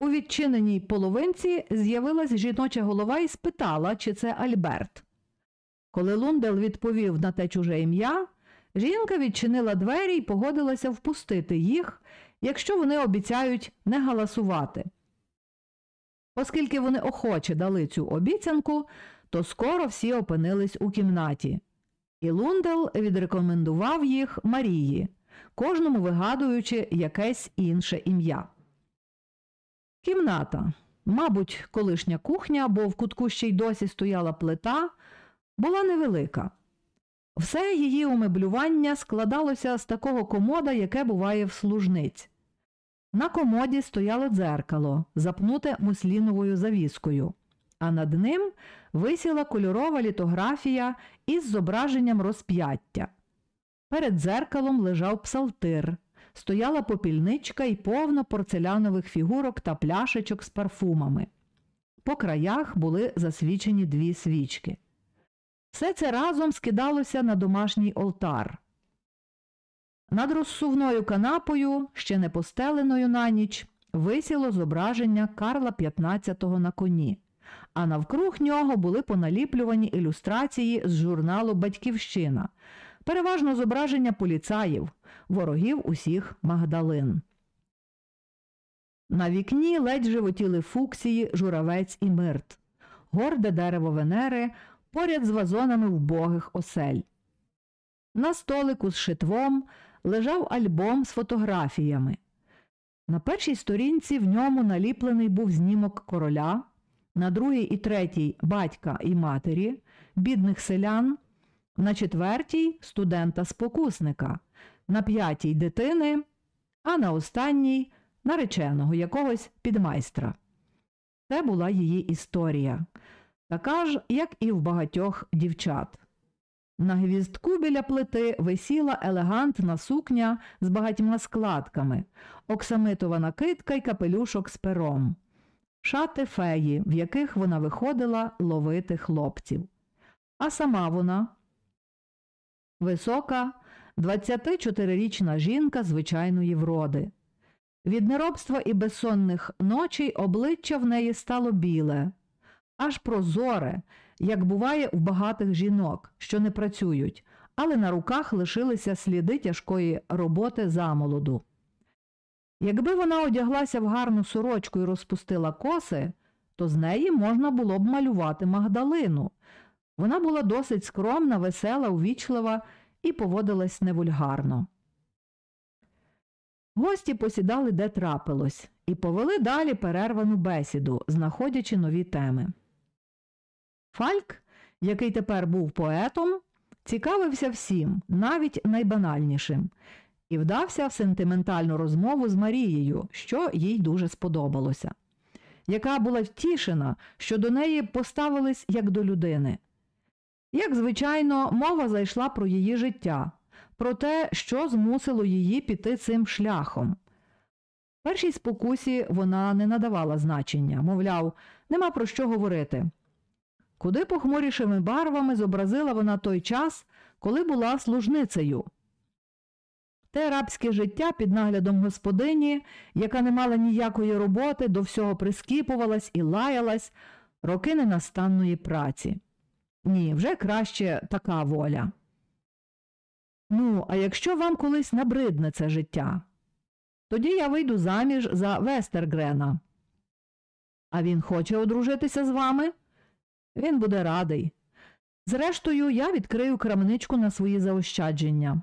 У відчиненій половинці з'явилась жіноча голова і спитала, чи це Альберт. Коли Лундел відповів на те чуже ім'я, жінка відчинила двері і погодилася впустити їх, якщо вони обіцяють не галасувати. Оскільки вони охоче дали цю обіцянку, то скоро всі опинились у кімнаті. І Лундел відрекомендував їх Марії, кожному вигадуючи якесь інше ім'я. Кімната, мабуть, колишня кухня, бо в кутку ще й досі стояла плита, була невелика. Все її умеблювання складалося з такого комода, яке буває в служниць. На комоді стояло дзеркало, запнуте мусліновою завіскою, а над ним висіла кольорова літографія із зображенням розп'яття. Перед дзеркалом лежав псалтир, стояла попільничка і повно порцелянових фігурок та пляшечок з парфумами. По краях були засвічені дві свічки. Все це разом скидалося на домашній олтар. Над розсувною канапою, ще не постеленою на ніч, висіло зображення Карла XV на коні, а навкруг нього були поналіплювані ілюстрації з журналу Батьківщина, переважно зображення поліцаїв, ворогів усіх Магдалин. На вікні ледь животіли фуксії, журавець і мирт, горде дерево Венери поряд з вазонами вбогих осель. На столику з шитвом лежав альбом з фотографіями. На першій сторінці в ньому наліплений був знімок короля, на другій і третій батька і матері, бідних селян, на четвертій студента-спокусника, на п'ятій дитини, а на останній нареченого якогось підмайстра. Це була її історія, така ж, як і в багатьох дівчат. На гвіздку біля плити висіла елегантна сукня з багатьма складками, оксамитова накидка й капелюшок з пером, шати феї, в яких вона виходила ловити хлопців. А сама вона висока, 24-річна жінка звичайної вроди. Від неробства і безсонних ночей обличчя в неї стало біле, аж прозоре, як буває в багатих жінок, що не працюють, але на руках лишилися сліди тяжкої роботи замолоду. Якби вона одяглася в гарну сорочку і розпустила коси, то з неї можна було б малювати Магдалину. Вона була досить скромна, весела, увічлива і поводилась невульгарно. Гості посідали, де трапилось, і повели далі перервану бесіду, знаходячи нові теми. Фальк, який тепер був поетом, цікавився всім, навіть найбанальнішим, і вдався в сентиментальну розмову з Марією, що їй дуже сподобалося, яка була втішена, що до неї поставились як до людини. Як звичайно, мова зайшла про її життя, про те, що змусило її піти цим шляхом. Першій спокусі вона не надавала значення, мовляв, нема про що говорити. Куди похмурішими барвами зобразила вона той час, коли була служницею. Те рабське життя під наглядом господині, яка не мала ніякої роботи, до всього прискіпувалась і лаялась, роки ненастанної праці. Ні, вже краще така воля. Ну, а якщо вам колись набридне це життя, тоді я вийду заміж за Вестергрена. А він хоче одружитися з вами? Він буде радий. Зрештою, я відкрию крамничку на свої заощадження.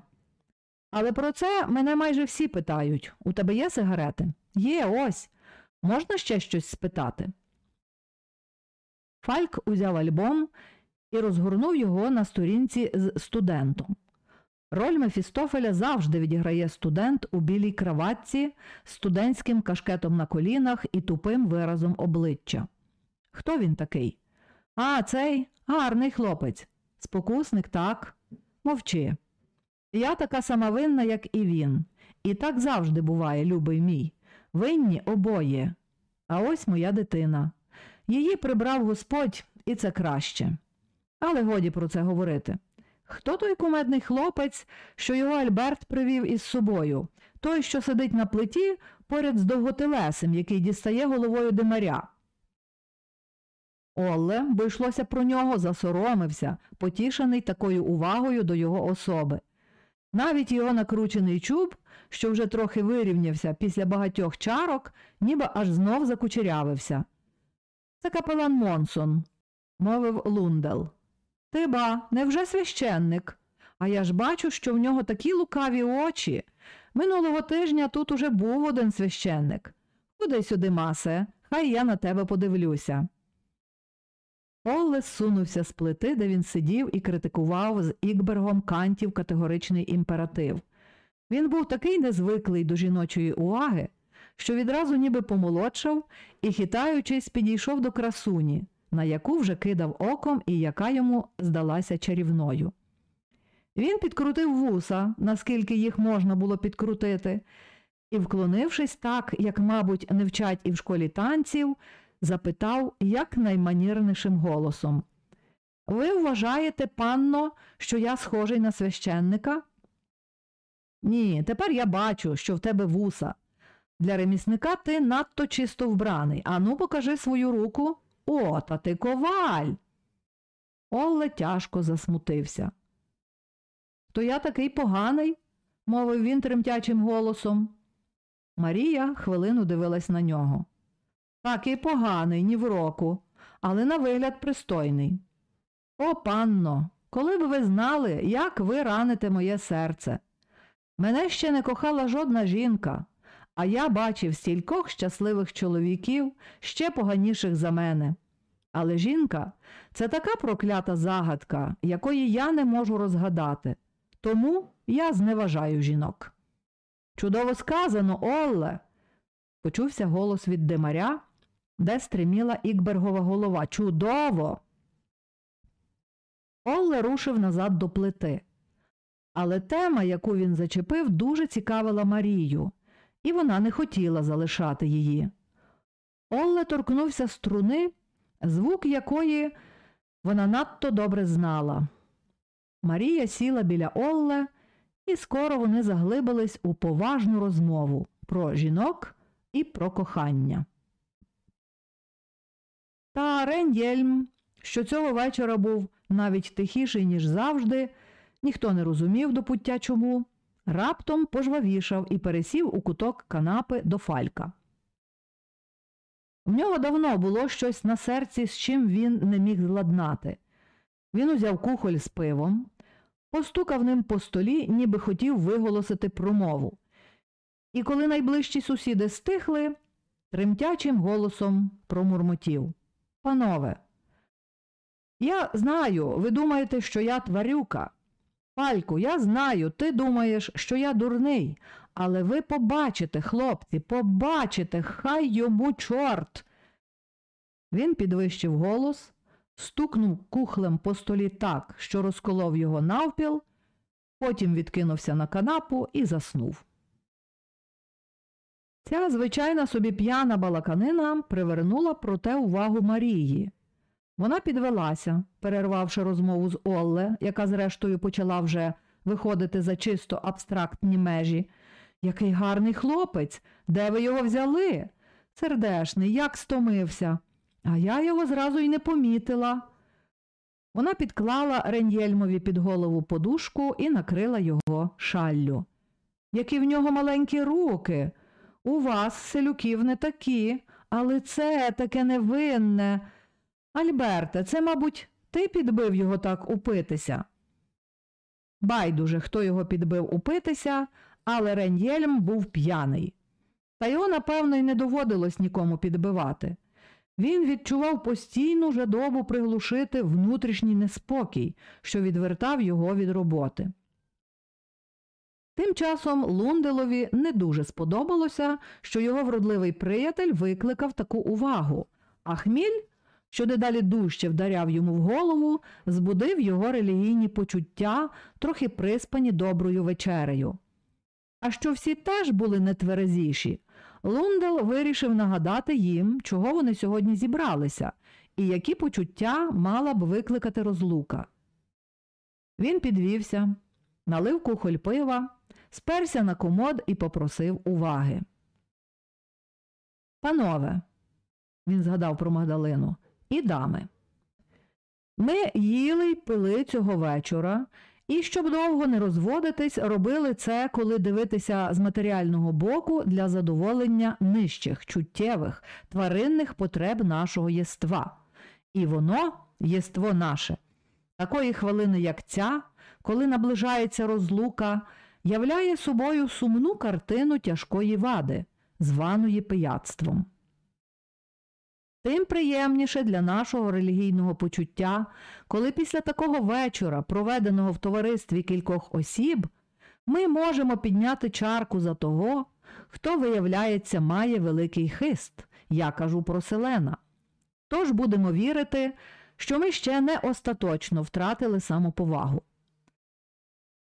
Але про це мене майже всі питають у тебе є сигарети? Є, ось. Можна ще щось спитати? Фальк узяв альбом і розгорнув його на сторінці з студентом. Роль Мефістофеля завжди відіграє студент у білій краватці студентським кашкетом на колінах і тупим виразом обличчя. Хто він такий? А, цей гарний хлопець. Спокусник, так. Мовчи. Я така сама винна, як і він. І так завжди буває, любий мій. Винні обоє. А ось моя дитина. Її прибрав Господь, і це краще. Але годі про це говорити. Хто той кумедний хлопець, що його Альберт привів із собою, той, що сидить на плиті поряд з довготелесем, який дістає головою димаря? Олле, бо йшлося про нього, засоромився, потішений такою увагою до його особи. Навіть його накручений чуб, що вже трохи вирівнявся після багатьох чарок, ніби аж знов закучерявився. Це капелан Монсон, мовив Лундел. Ти ба, невже священник? А я ж бачу, що в нього такі лукаві очі. Минулого тижня тут уже був один священник. Ходи сюди, масе, хай я на тебе подивлюся. Олле сунувся з плити, де він сидів і критикував з Ікбергом Кантів категоричний імператив. Він був такий незвиклий до жіночої уваги, що відразу ніби помолодшав і, хитаючись, підійшов до красуні, на яку вже кидав оком і яка йому здалася чарівною. Він підкрутив вуса, наскільки їх можна було підкрутити, і, вклонившись так, як, мабуть, не вчать і в школі танців, запитав якнайманірнішим голосом. Ви вважаєте, панно, що я схожий на священника? Ні, тепер я бачу, що в тебе вуса. Для ремісника ти надто чисто вбраний. Ану, покажи свою руку. О, та ти коваль. Олле тяжко засмутився. То я такий поганий, мовив він тремтячим голосом. Марія хвилину дивилась на нього. Такий поганий, ні в року, але на вигляд пристойний. О, панно, коли б ви знали, як ви раните моє серце. Мене ще не кохала жодна жінка, а я бачив стількох щасливих чоловіків, ще поганіших за мене. Але жінка це така проклята загадка, якої я не можу розгадати. Тому я зневажаю жінок. Чудово сказано, Олле. Почувся голос від Демаря, де стриміла Ікбергова голова. Чудово! Олле рушив назад до плити. Але тема, яку він зачепив, дуже цікавила Марію, і вона не хотіла залишати її. Олле торкнувся струни, звук якої вона надто добре знала. Марія сіла біля Олле, і скоро вони заглибились у поважну розмову про жінок і про кохання. Та Рендєльм, що цього вечора був навіть тихіший, ніж завжди, ніхто не розумів до пуття чому, раптом пожвавішав і пересів у куток канапи до фалька. В нього давно було щось на серці, з чим він не міг зладнати. Він узяв кухоль з пивом, постукав ним по столі, ніби хотів виголосити промову. І коли найближчі сусіди стихли, тремтячим голосом промурмотів Панове, я знаю, ви думаєте, що я тварюка. Пальку, я знаю, ти думаєш, що я дурний, але ви побачите, хлопці, побачите, хай йому чорт. Він підвищив голос, стукнув кухлем по столі так, що розколов його навпіл, потім відкинувся на канапу і заснув. Ця звичайна собі п'яна балаканина привернула проте увагу Марії. Вона підвелася, перервавши розмову з Олле, яка зрештою почала вже виходити за чисто абстрактні межі. Який гарний хлопець, де ви його взяли? Сердешний, як стомився. А я його зразу й не помітила. Вона підклала Реньєльмові під голову подушку і накрила його шаллю. Які в нього маленькі руки. У вас, селюків, не такі, але це таке невинне. Альберте, це, мабуть, ти підбив його так упитися. Байдуже, хто його підбив упитися, але Реньєльм був п'яний. Та його, напевно, й не доводилось нікому підбивати. Він відчував постійну жадобу приглушити внутрішній неспокій, що відвертав його від роботи. Тим часом Лунделові не дуже сподобалося, що його вродливий приятель викликав таку увагу, а хміль, що дедалі дужче вдаряв йому в голову, збудив його релігійні почуття, трохи приспані доброю вечерею. А що всі теж були нетверезіші, Лундел вирішив нагадати їм, чого вони сьогодні зібралися, і які почуття мала б викликати розлука. Він підвівся, налив кухоль пива, сперся на комод і попросив уваги. Панове, він згадав про Магдалину, і дами. Ми їли й пили цього вечора, і щоб довго не розводитись, робили це, коли дивитися з матеріального боку для задоволення нижчих, чуттєвих, тваринних потреб нашого єства. І воно, єство наше, такої хвилини, як ця, коли наближається розлука, являє собою сумну картину тяжкої вади, званої пияцтвом. Тим приємніше для нашого релігійного почуття, коли після такого вечора, проведеного в товаристві кількох осіб, ми можемо підняти чарку за того, хто, виявляється, має великий хист, я кажу про селена. Тож будемо вірити, що ми ще не остаточно втратили самоповагу.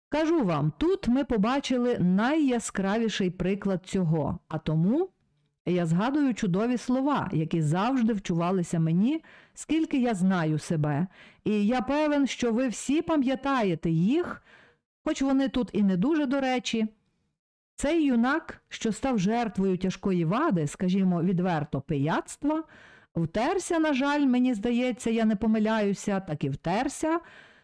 Кажу вам, тут ми побачили найяскравіший приклад цього, а тому я згадую чудові слова, які завжди вчувалися мені, скільки я знаю себе, і я певен, що ви всі пам'ятаєте їх, хоч вони тут і не дуже до речі. Цей юнак, що став жертвою тяжкої вади, скажімо, відверто пияцтва, втерся, на жаль, мені здається, я не помиляюся, так і втерся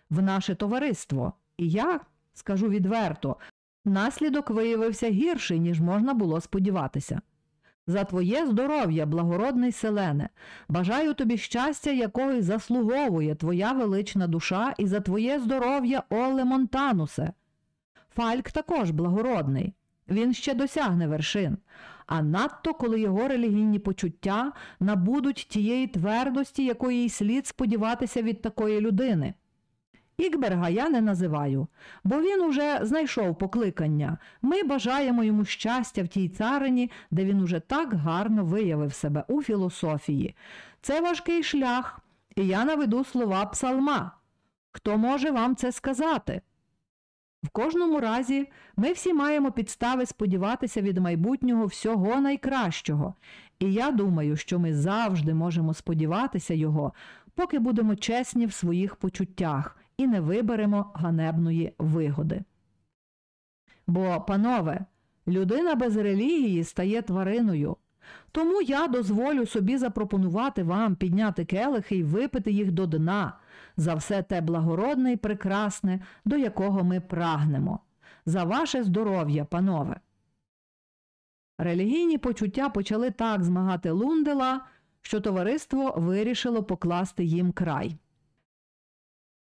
в наше товариство. І я скажу відверто, наслідок виявився гірший, ніж можна було сподіватися. За твоє здоров'я, благородний селене, бажаю тобі щастя, якого й заслуговує твоя велична душа, і за твоє здоров'я, Оле Монтанусе. Фальк також благородний, він ще досягне вершин, а надто коли його релігійні почуття набудуть тієї твердості, якої й слід сподіватися від такої людини. Ікберга я не називаю, бо він уже знайшов покликання. Ми бажаємо йому щастя в тій царині, де він уже так гарно виявив себе у філософії. Це важкий шлях, і я наведу слова псалма. Хто може вам це сказати? В кожному разі ми всі маємо підстави сподіватися від майбутнього всього найкращого, і я думаю, що ми завжди можемо сподіватися його, поки будемо чесні в своїх почуттях і не виберемо ганебної вигоди. Бо, панове, людина без релігії стає твариною. Тому я дозволю собі запропонувати вам підняти келихи і випити їх до дна за все те благородне і прекрасне, до якого ми прагнемо, за ваше здоров'я, панове. Релігійні почуття почали так змагати Лундела, що товариство вирішило покласти їм край.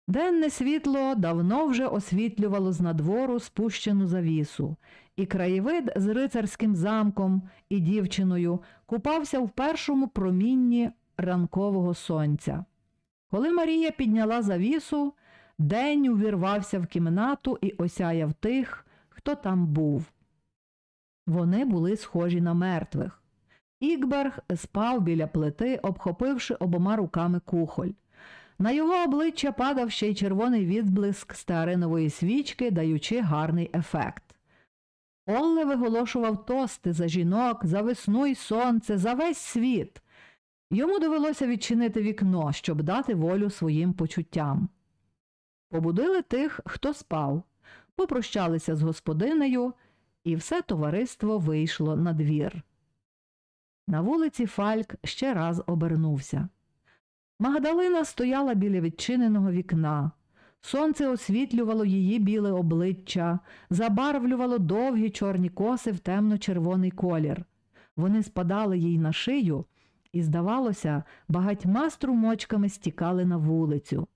Денне світло давно вже освітлювало з надвору спущену завісу, і краєвид з рицарським замком і дівчиною купався в першому промінні ранкового сонця. Коли Марія підняла завісу, день увірвався в кімнату і осяяв тих, хто там був. Вони були схожі на мертвих. Ікберг спав біля плити, обхопивши обома руками кухоль. На його обличчя падав ще й червоний відблиск старинової свічки, даючи гарний ефект. Олле виголошував тости за жінок, за весну й сонце, за весь світ. Йому довелося відчинити вікно, щоб дати волю своїм почуттям. Побудили тих, хто спав, попрощалися з господинею, і все товариство вийшло на двір. На вулиці Фальк ще раз обернувся. Магдалина стояла біля відчиненого вікна. Сонце освітлювало її біле обличчя, забарвлювало довгі чорні коси в темно-червоний колір. Вони спадали їй на шию і, здавалося, багатьма струмочками стікали на вулицю.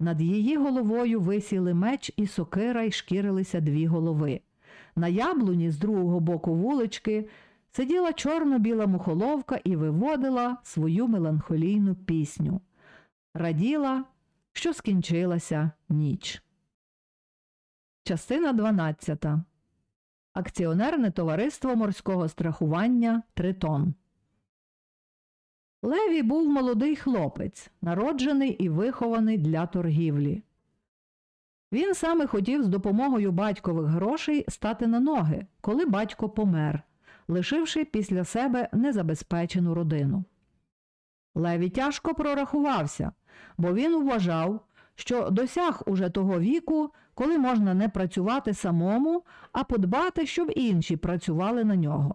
Над її головою висіли меч і сокира й шкірилися дві голови. На яблуні з другого боку вулички сиділа чорно-біла мухоловка і виводила свою меланхолійну пісню. Раділа, що скінчилася ніч. Частина 12. Акціонерне товариство морського страхування Тритон. Леві був молодий хлопець, народжений і вихований для торгівлі. Він саме хотів з допомогою батькових грошей стати на ноги, коли батько помер, лишивши після себе незабезпечену родину. Леві тяжко прорахувався, бо він вважав, що досяг уже того віку, коли можна не працювати самому, а подбати, щоб інші працювали на нього.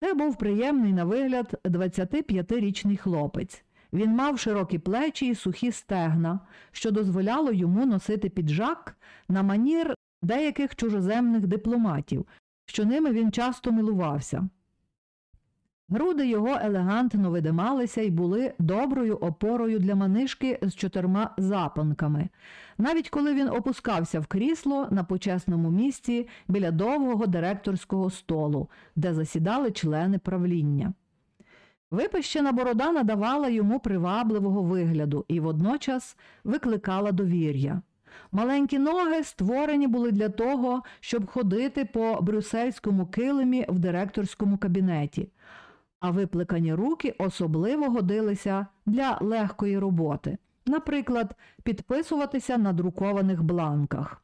Це був приємний на вигляд 25-річний хлопець. Він мав широкі плечі і сухі стегна, що дозволяло йому носити піджак на манір деяких чужоземних дипломатів, що ними він часто милувався. Груди його елегантно видималися і були доброю опорою для манишки з чотирма запанками, навіть коли він опускався в крісло на почесному місці біля довгого директорського столу, де засідали члени правління. Випищена борода надавала йому привабливого вигляду і водночас викликала довір'я. Маленькі ноги створені були для того, щоб ходити по брюссельському килимі в директорському кабінеті, а випликані руки особливо годилися для легкої роботи, наприклад, підписуватися на друкованих бланках.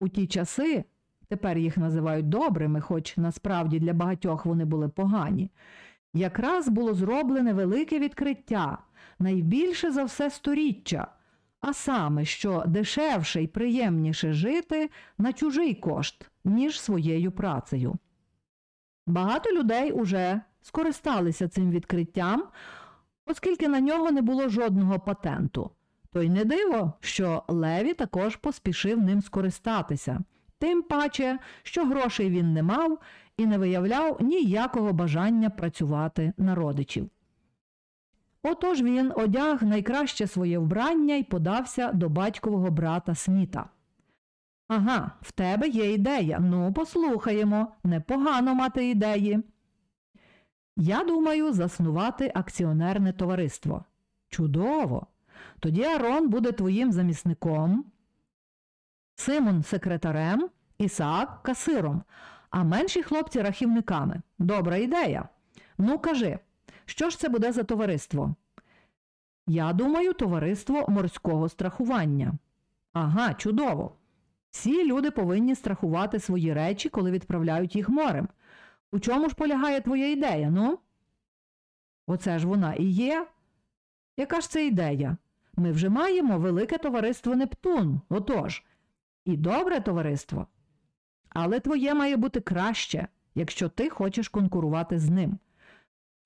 У ті часи, тепер їх називають добрими, хоч насправді для багатьох вони були погані, якраз було зроблене велике відкриття, найбільше за все сторіччя, а саме, що дешевше і приємніше жити на чужий кошт, ніж своєю працею. Багато людей уже скористалися цим відкриттям, оскільки на нього не було жодного патенту. То й не диво, що Леві також поспішив ним скористатися, тим паче, що грошей він не мав і не виявляв ніякого бажання працювати на родичів. Отож він одяг найкраще своє вбрання і подався до батькового брата Сміта. Ага, в тебе є ідея. Ну, послухаємо, непогано мати ідеї. Я думаю заснувати акціонерне товариство. Чудово! Тоді Арон буде твоїм замісником, Симон секретарем, Ісаак касиром, а менші хлопці рахівниками. Добра ідея. Ну, кажи, що ж це буде за товариство? Я думаю, товариство морського страхування. Ага, чудово. Всі люди повинні страхувати свої речі, коли відправляють їх морем. У чому ж полягає твоя ідея, ну? Оце ж вона і є. Яка ж це ідея? Ми вже маємо велике товариство Нептун, отож, і добре товариство. Але твоє має бути краще, якщо ти хочеш конкурувати з ним.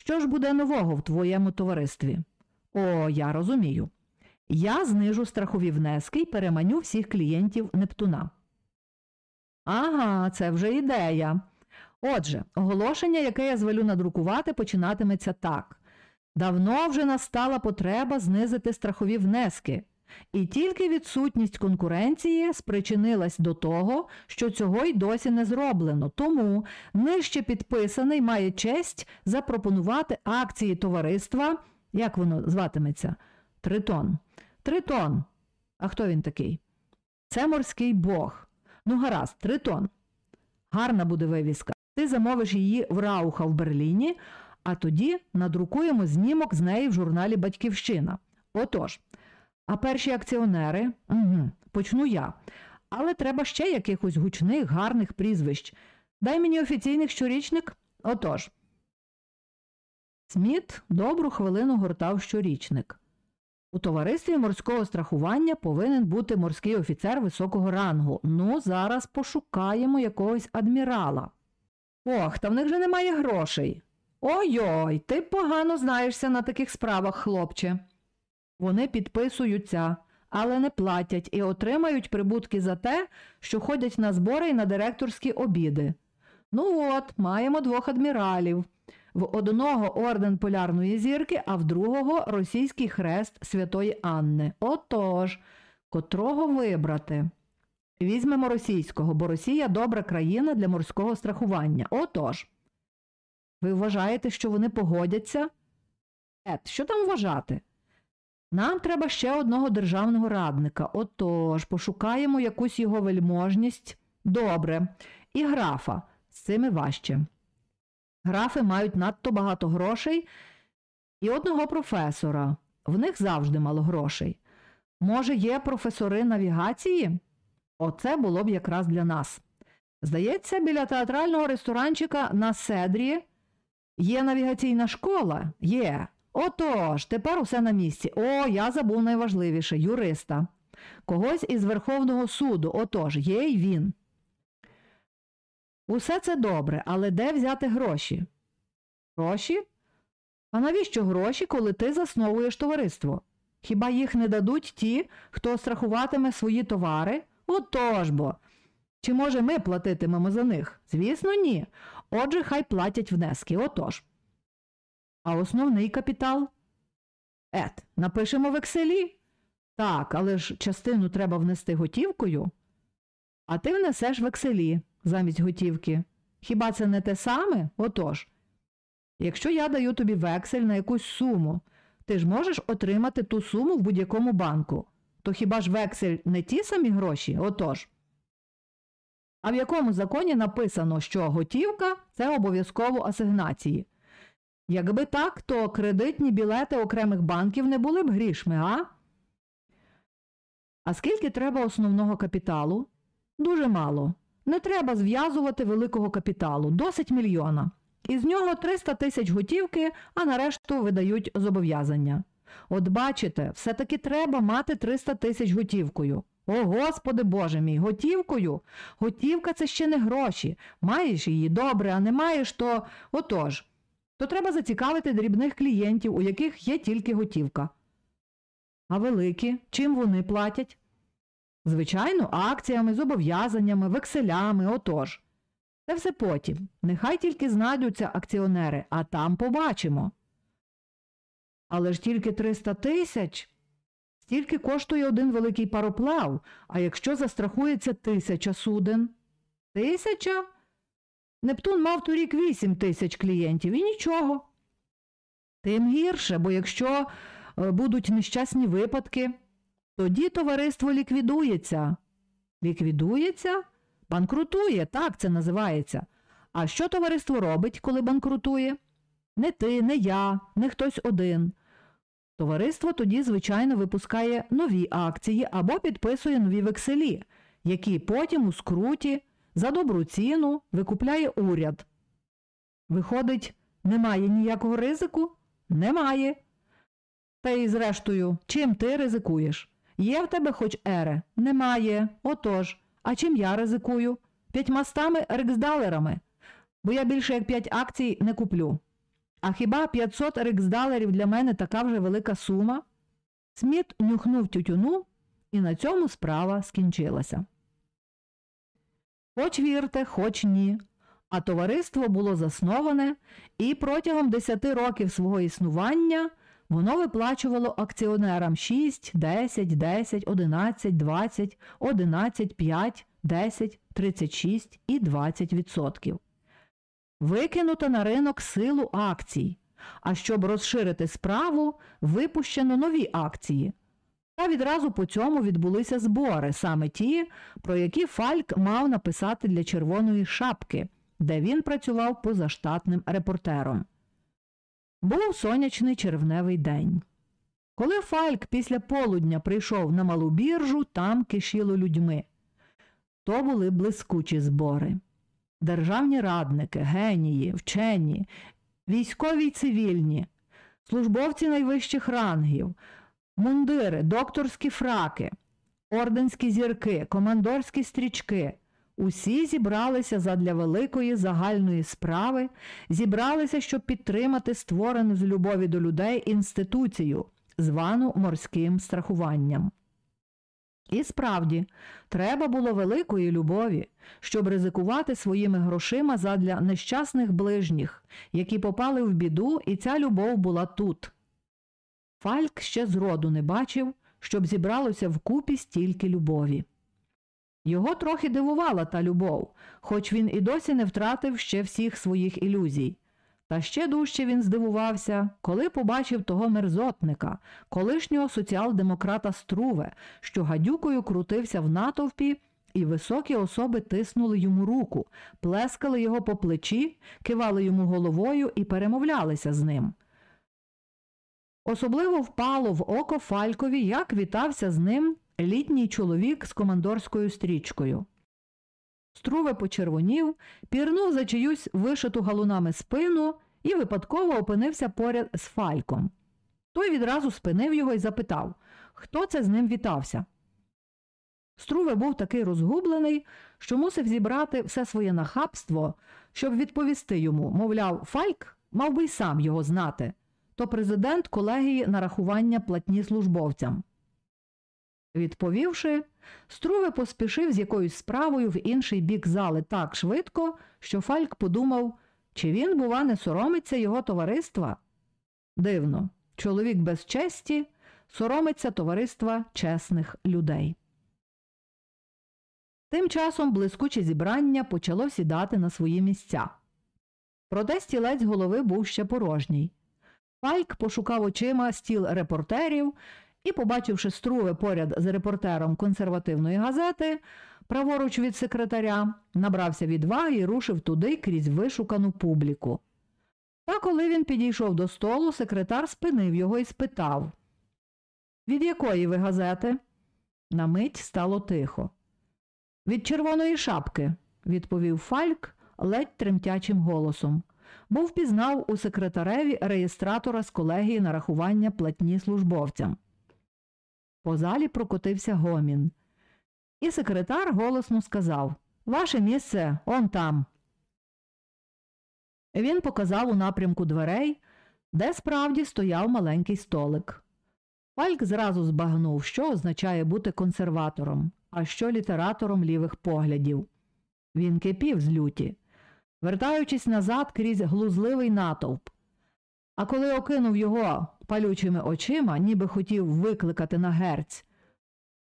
Що ж буде нового в твоєму товаристві? О, я розумію. Я знижу страхові внески і переманю всіх клієнтів Нептуна. Ага, це вже ідея. Отже, оголошення, яке я звелю надрукувати, починатиметься так. Давно вже настала потреба знизити страхові внески, і тільки відсутність конкуренції спричинилась до того, що цього й досі не зроблено. Тому нижче підписаний має честь запропонувати акції товариства, як воно зватиметься? Тритон. Тритон. А хто він такий? Це морський бог. Ну, гаразд, тритон. Гарна буде вивіска. Ти замовиш її в Рауха в Берліні, а тоді надрукуємо знімок з неї в журналі Батьківщина. Отож, а перші акціонери, Угу, почну я. Але треба ще якихось гучних, гарних прізвищ. Дай мені офіційний щорічник. Отож. Сміт добру хвилину гортав щорічник. У товаристві морського страхування повинен бути морський офіцер високого рангу. Ну, зараз пошукаємо якогось адмірала. Ох, та в них же немає грошей. Ой-ой, ти погано знаєшся на таких справах, хлопче. Вони підписуються, але не платять і отримають прибутки за те, що ходять на збори і на директорські обіди. Ну от, маємо двох адміралів. В одного орден полярної зірки, а в другого російський хрест Святої Анни. Отож, котрого вибрати? Візьмемо російського, бо Росія добра країна для морського страхування. Отож. Ви вважаєте, що вони погодяться? Ет, що там вважати? Нам треба ще одного державного радника. Отож, пошукаємо якусь його вельможність. Добре. і графа. З цими важче. Графи мають надто багато грошей і одного професора. В них завжди мало грошей. Може, є професори навігації? Оце було б якраз для нас. Здається, біля театрального ресторанчика на Седрі є навігаційна школа? Є. Отож, тепер усе на місці. О, я забув найважливіше юриста. Когось із Верховного суду. Отож, є й він. Усе це добре, але де взяти гроші? Гроші? А навіщо гроші, коли ти засновуєш товариство? Хіба їх не дадуть ті, хто страхуватиме свої товари? Отож бо. Чи може ми платитимемо за них? Звісно, ні. Отже, хай платять внески. Отож. А основний капітал? Ет, напишемо в екселі. Так, але ж частину треба внести готівкою. А ти внесеш в екселі замість готівки. Хіба це не те саме? Отож. Якщо я даю тобі вексель на якусь суму, ти ж можеш отримати ту суму в будь-якому банку. То хіба ж вексель не ті самі гроші? Отож. А в якому законі написано, що готівка це обов'язково асигнації? Якби так, то кредитні білети окремих банків не були б грішми, а? А скільки треба основного капіталу? Дуже мало. Не треба зв'язувати великого капіталу, досить мільйона. Із нього 300 тисяч готівки, а нарешту видають зобов'язання. От бачите, все-таки треба мати 300 тисяч готівкою. О, Господи Боже мій, готівкою? Готівка це ще не гроші. Маєш її добре, а не маєш, то отож. То треба зацікавити дрібних клієнтів, у яких є тільки готівка. А великі, чим вони платять? Звичайно, акціями, зобов'язаннями, векселями, отож. Це все потім. Нехай тільки знайдуться акціонери, а там побачимо. Але ж тільки 300 тисяч. Стільки коштує один великий пароплав, а якщо застрахується тисяча суден? Тисяча? Нептун мав торік 8 тисяч клієнтів і нічого. Тим гірше, бо якщо е, будуть нещасні випадки, тоді товариство ліквідується. Ліквідується? Банкрутує, так це називається. А що товариство робить, коли банкрутує? Не ти, не я, не хтось один. Товариство тоді, звичайно, випускає нові акції або підписує нові векселі, які потім у скруті за добру ціну викупляє уряд. Виходить, немає ніякого ризику? Немає. Та й зрештою, чим ти ризикуєш? Є в тебе хоч ере? Немає. Отож. А чим я ризикую? П'ятьмастами риксдалерами, бо я більше як п'ять акцій не куплю. А хіба 500 риксдалерів для мене така вже велика сума? Сміт нюхнув тютюну, і на цьому справа скінчилася. Хоч вірте, хоч ні. А товариство було засноване, і протягом 10 років свого існування воно виплачувало акціонерам 6, 10, 10, 11, 20, 11, 5, 10, 36 і 20 відсотків. Викинуто на ринок силу акцій, а щоб розширити справу, випущено нові акції. Та відразу по цьому відбулися збори, саме ті, про які Фальк мав написати для червоної шапки, де він працював позаштатним репортером. Був сонячний червневий день. Коли Фальк після полудня прийшов на малу біржу, там кишіло людьми. То були блискучі збори. Державні радники, генії, вчені, військові й цивільні, службовці найвищих рангів, мундири, докторські фраки, орденські зірки, командорські стрічки. Усі зібралися задля великої загальної справи, зібралися, щоб підтримати створену з любові до людей інституцію, звану морським страхуванням. І справді, треба було великої любові, щоб ризикувати своїми грошима задля нещасних ближніх, які попали в біду, і ця любов була тут. Фальк ще зроду не бачив, щоб зібралося вкупі стільки любові. Його трохи дивувала та любов, хоч він і досі не втратив ще всіх своїх ілюзій. Та ще дужче він здивувався, коли побачив того мерзотника, колишнього соціал-демократа Струве, що гадюкою крутився в натовпі і високі особи тиснули йому руку, плескали його по плечі, кивали йому головою і перемовлялися з ним. Особливо впало в око Фалькові, як вітався з ним літній чоловік з командорською стрічкою. Струве почервонів, пірнув за чиюсь вишиту галунами спину і випадково опинився поряд з Фальком. Той відразу спинив його і запитав, хто це з ним вітався. Струве був такий розгублений, що мусив зібрати все своє нахабство, щоб відповісти йому, мовляв, Фальк мав би й сам його знати, то президент колегії нарахування платні службовцям. Відповівши, Струве поспішив з якоюсь справою в інший бік зали так швидко, що Фальк подумав, чи він, бува, не соромиться його товариства. Дивно, чоловік без честі соромиться товариства чесних людей. Тим часом блискуче зібрання почало сідати на свої місця. Проте стілець голови був ще порожній. Фальк пошукав очима стіл репортерів і, побачивши струве поряд з репортером консервативної газети, праворуч від секретаря, набрався відваги і рушив туди крізь вишукану публіку. Та коли він підійшов до столу, секретар спинив його і спитав Від якої ви газети? На мить стало тихо. Від червоної шапки, відповів Фальк ледь тремтячим голосом, бо впізнав у секретареві реєстратора з колегії нарахування платні службовцям. По залі прокотився гомін. І секретар голосно сказав Ваше місце он там. Він показав у напрямку дверей, де справді стояв маленький столик. Фальк зразу збагнув, що означає бути консерватором, а що літератором лівих поглядів. Він кипів з люті, вертаючись назад крізь глузливий натовп. А коли окинув його палючими очима, ніби хотів викликати на герць,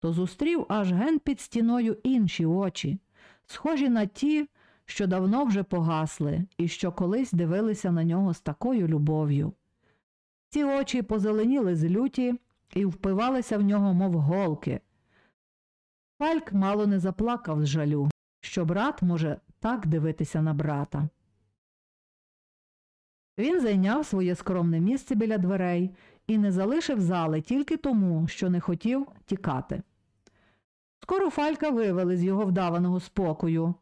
то зустрів аж ген під стіною інші очі, схожі на ті, що давно вже погасли і що колись дивилися на нього з такою любов'ю. Ці очі позеленіли з люті і впивалися в нього, мов голки. Фальк мало не заплакав з жалю, що брат може так дивитися на брата. Він зайняв своє скромне місце біля дверей і не залишив зали тільки тому, що не хотів тікати. Скоро Фалька вивели з його вдаваного спокою.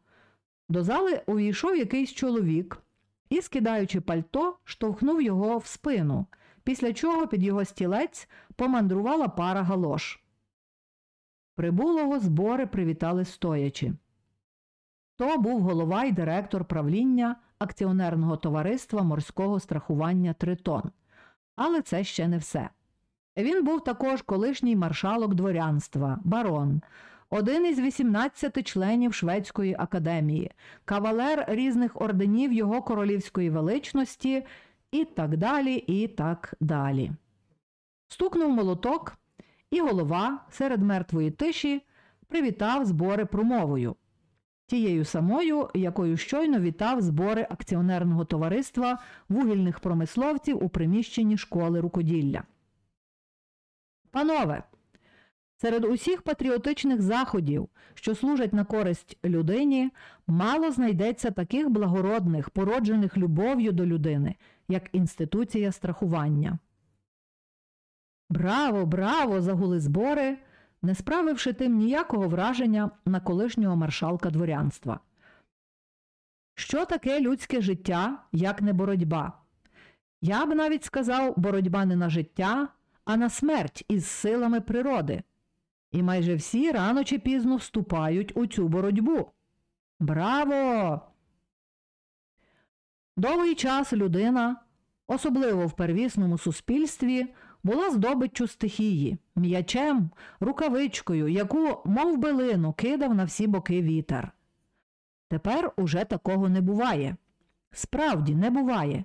До зали увійшов якийсь чоловік і, скидаючи пальто, штовхнув його в спину, після чого під його стілець помандрувала пара галош. Прибулого збори привітали стоячи. То був голова і директор правління акціонерного товариства морського страхування Тритон. Але це ще не все. Він був також колишній маршалок дворянства, барон, один із 18 членів Шведської академії, кавалер різних орденів його королівської величності і так далі, і так далі. Стукнув молоток, і голова серед мертвої тиші привітав збори промовою, тією самою, якою щойно вітав збори акціонерного товариства вугільних промисловців у приміщенні школи рукоділля. Панове, серед усіх патріотичних заходів, що служать на користь людині, мало знайдеться таких благородних, породжених любов'ю до людини, як інституція страхування. Браво, браво! загули збори, не справивши тим ніякого враження на колишнього маршалка дворянства. Що таке людське життя, як не боротьба? Я б навіть сказав боротьба не на життя, а на смерть із силами природи. І майже всі рано чи пізно вступають у цю боротьбу. Браво! Довгий час людина, особливо в первісному суспільстві, була здобиччю стихії, м'ячем, рукавичкою, яку, мов билину, кидав на всі боки вітер. Тепер уже такого не буває. Справді не буває.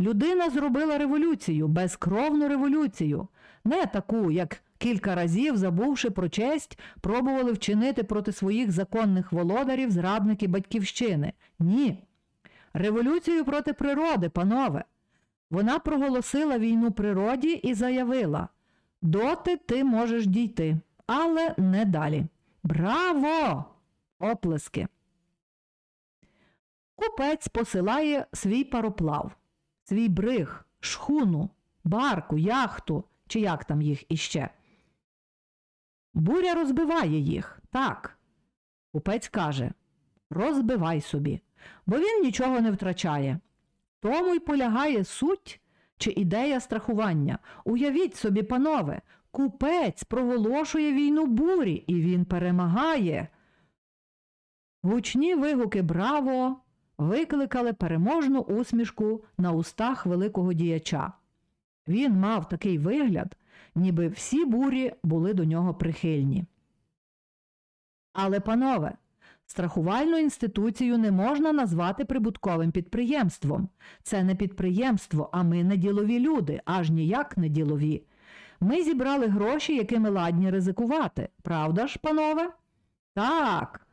Людина зробила революцію, безкровну революцію, не таку, як кілька разів, забувши про честь, пробували вчинити проти своїх законних володарів зрадники батьківщини. Ні. Революцію проти природи, панове. Вона проголосила війну природі і заявила доти ти можеш дійти, але не далі. Браво! оплески. Купець посилає свій пароплав, свій бриг, шхуну, барку, яхту чи як там їх іще. Буря розбиває їх, так. Купець каже розбивай собі, бо він нічого не втрачає. Тому й полягає суть чи ідея страхування. Уявіть собі, панове, купець проголошує війну бурі, і він перемагає. Гучні вигуки Браво викликали переможну усмішку на устах великого діяча. Він мав такий вигляд, ніби всі бурі були до нього прихильні. Але, панове, страхувальну інституцію не можна назвати прибутковим підприємством. Це не підприємство, а ми не ділові люди, аж ніяк не ділові. Ми зібрали гроші, якими ладні ризикувати. Правда ж, панове? Так.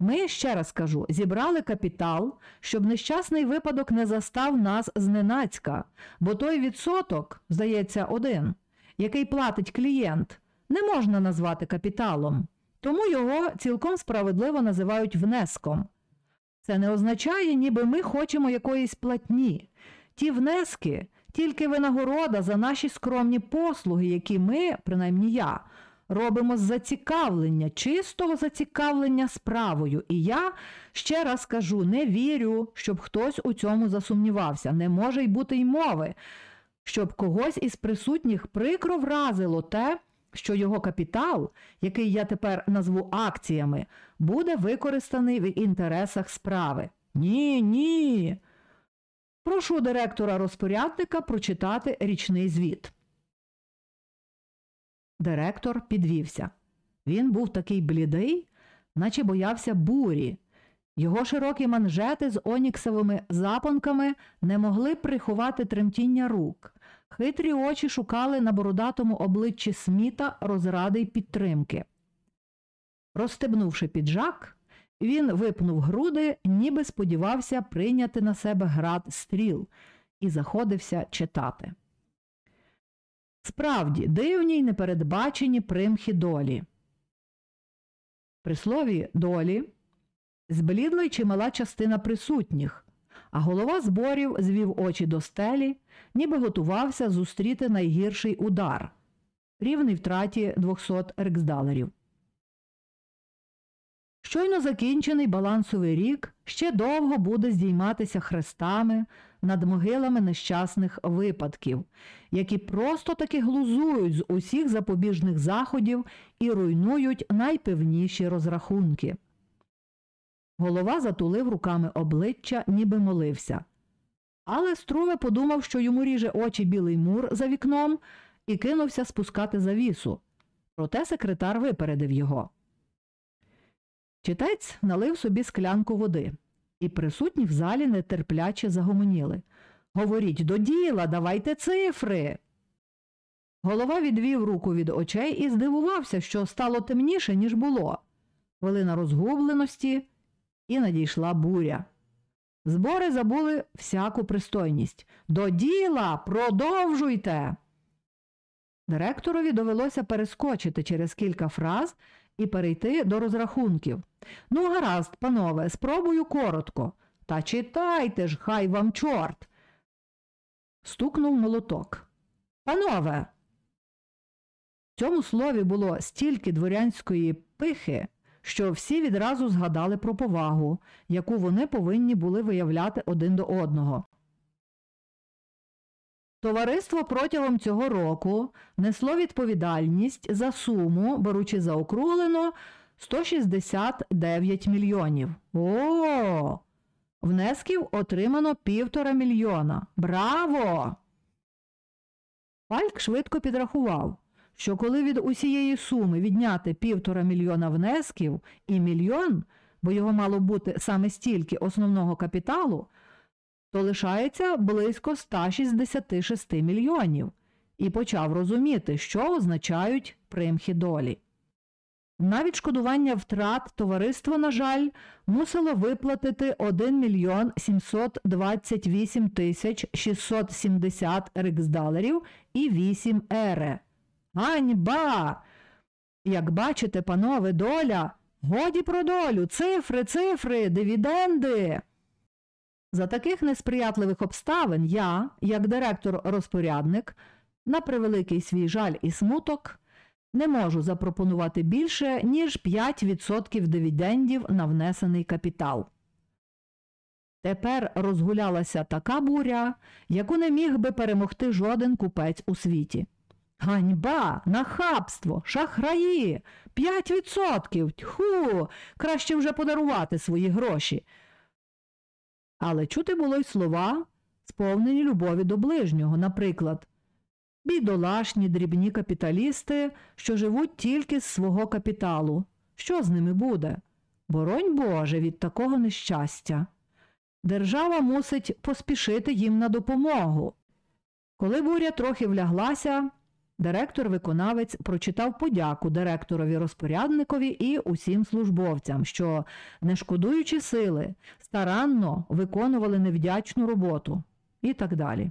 Ми, ще раз кажу, зібрали капітал, щоб нещасний випадок не застав нас зненацька, бо той відсоток, здається, один, який платить клієнт, не можна назвати капіталом, тому його цілком справедливо називають внеском. Це не означає, ніби ми хочемо якоїсь платні. Ті внески тільки винагорода за наші скромні послуги, які ми, принаймні я, робимо з зацікавлення, чистого зацікавлення справою. І я ще раз кажу: не вірю, щоб хтось у цьому засумнівався. Не може й бути й мови, щоб когось із присутніх прикро вразило те, що його капітал, який я тепер назву акціями, буде використаний в інтересах справи. Ні, ні. Прошу директора розпорядника прочитати річний звіт. Директор підвівся. Він був такий блідий, наче боявся бурі. Його широкі манжети з оніксовими запонками не могли приховати тремтіння рук. Хитрі очі шукали на бородатому обличчі сміта розради й підтримки. Розстебнувши піджак, він випнув груди, ніби сподівався прийняти на себе град стріл, і заходився читати. Справді, дивні й непередбачені примхи долі. При слові долі зблідла й чимала частина присутніх, а голова зборів звів очі до стелі, ніби готувався зустріти найгірший удар рівний втраті 200 рексдалерів. Щойно закінчений балансовий рік ще довго буде здійматися хрестами над могилами нещасних випадків, які просто таки глузують з усіх запобіжних заходів і руйнують найпевніші розрахунки. Голова затулив руками обличчя, ніби молився. Але Струве подумав, що йому ріже очі білий мур за вікном і кинувся спускати завісу. Проте секретар випередив його. Читець налив собі склянку води, і присутні в залі нетерпляче загомоніли. Говоріть до діла, давайте цифри. Голова відвів руку від очей і здивувався, що стало темніше, ніж було. Хвилина розгубленості і надійшла буря. Збори забули всяку пристойність. До діла, продовжуйте. Директорові довелося перескочити через кілька фраз і перейти до розрахунків. Ну, гаразд, панове, спробую коротко. Та читайте ж, хай вам чорт. Стукнув молоток. Панове. В цьому слові було стільки дворянської пихи, що всі відразу згадали про повагу, яку вони повинні були виявляти один до одного. Товариство протягом цього року несло відповідальність за суму, беручи заокруглено 169 мільйонів. О! Внесків отримано півтора мільйона. Браво! Фальк швидко підрахував, що коли від усієї суми відняти півтора мільйона внесків і мільйон, бо його мало бути саме стільки основного капіталу, то лишається близько 166 мільйонів, і почав розуміти, що означають примхи долі. На відшкодування втрат товариство, на жаль, мусило виплатити 1 мільйон 728 тисяч 670 риксдалерів і 8 ере. Ганьба! Як бачите, панове, доля Годі про долю, цифри, цифри, дивіденди. За таких несприятливих обставин я, як директор-розпорядник, на превеликий свій жаль і смуток, не можу запропонувати більше, ніж 5% дивідендів на внесений капітал. Тепер розгулялася така буря, яку не міг би перемогти жоден купець у світі. Ганьба, нахабство, шахраї, 5%! Тьху, краще вже подарувати свої гроші. Але чути було й слова, сповнені любові до ближнього, наприклад, бідолашні дрібні капіталісти, що живуть тільки з свого капіталу. Що з ними буде? Боронь Боже від такого нещастя. Держава мусить поспішити їм на допомогу. Коли буря трохи вляглася, директор-виконавець прочитав подяку директорові розпорядникові і усім службовцям, що, не шкодуючи сили, старанно виконували невдячну роботу і так далі.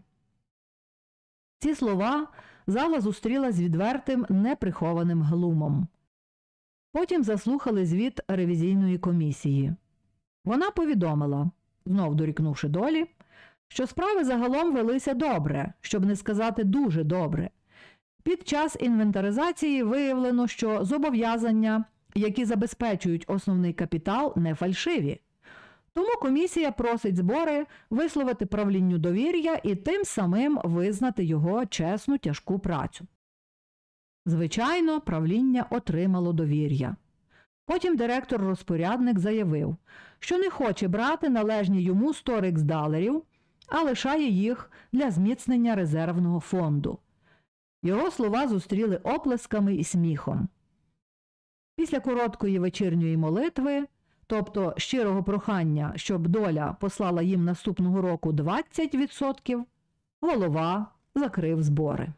Ці слова зала зустріла з відвертим неприхованим глумом. Потім заслухали звіт ревізійної комісії. Вона повідомила, знов дорікнувши долі, що справи загалом велися добре, щоб не сказати дуже добре. Під час інвентаризації виявлено, що зобов'язання, які забезпечують основний капітал, не фальшиві. Тому комісія просить збори висловити правлінню довір'я і тим самим визнати його чесну тяжку працю. Звичайно, правління отримало довір'я. Потім директор-розпорядник заявив, що не хоче брати належні йому 100 риксдалерів, а лишає їх для зміцнення резервного фонду. Його слова зустріли оплесками і сміхом. Після короткої вечірньої молитви, тобто щирого прохання, щоб доля послала їм наступного року 20%, голова закрив збори.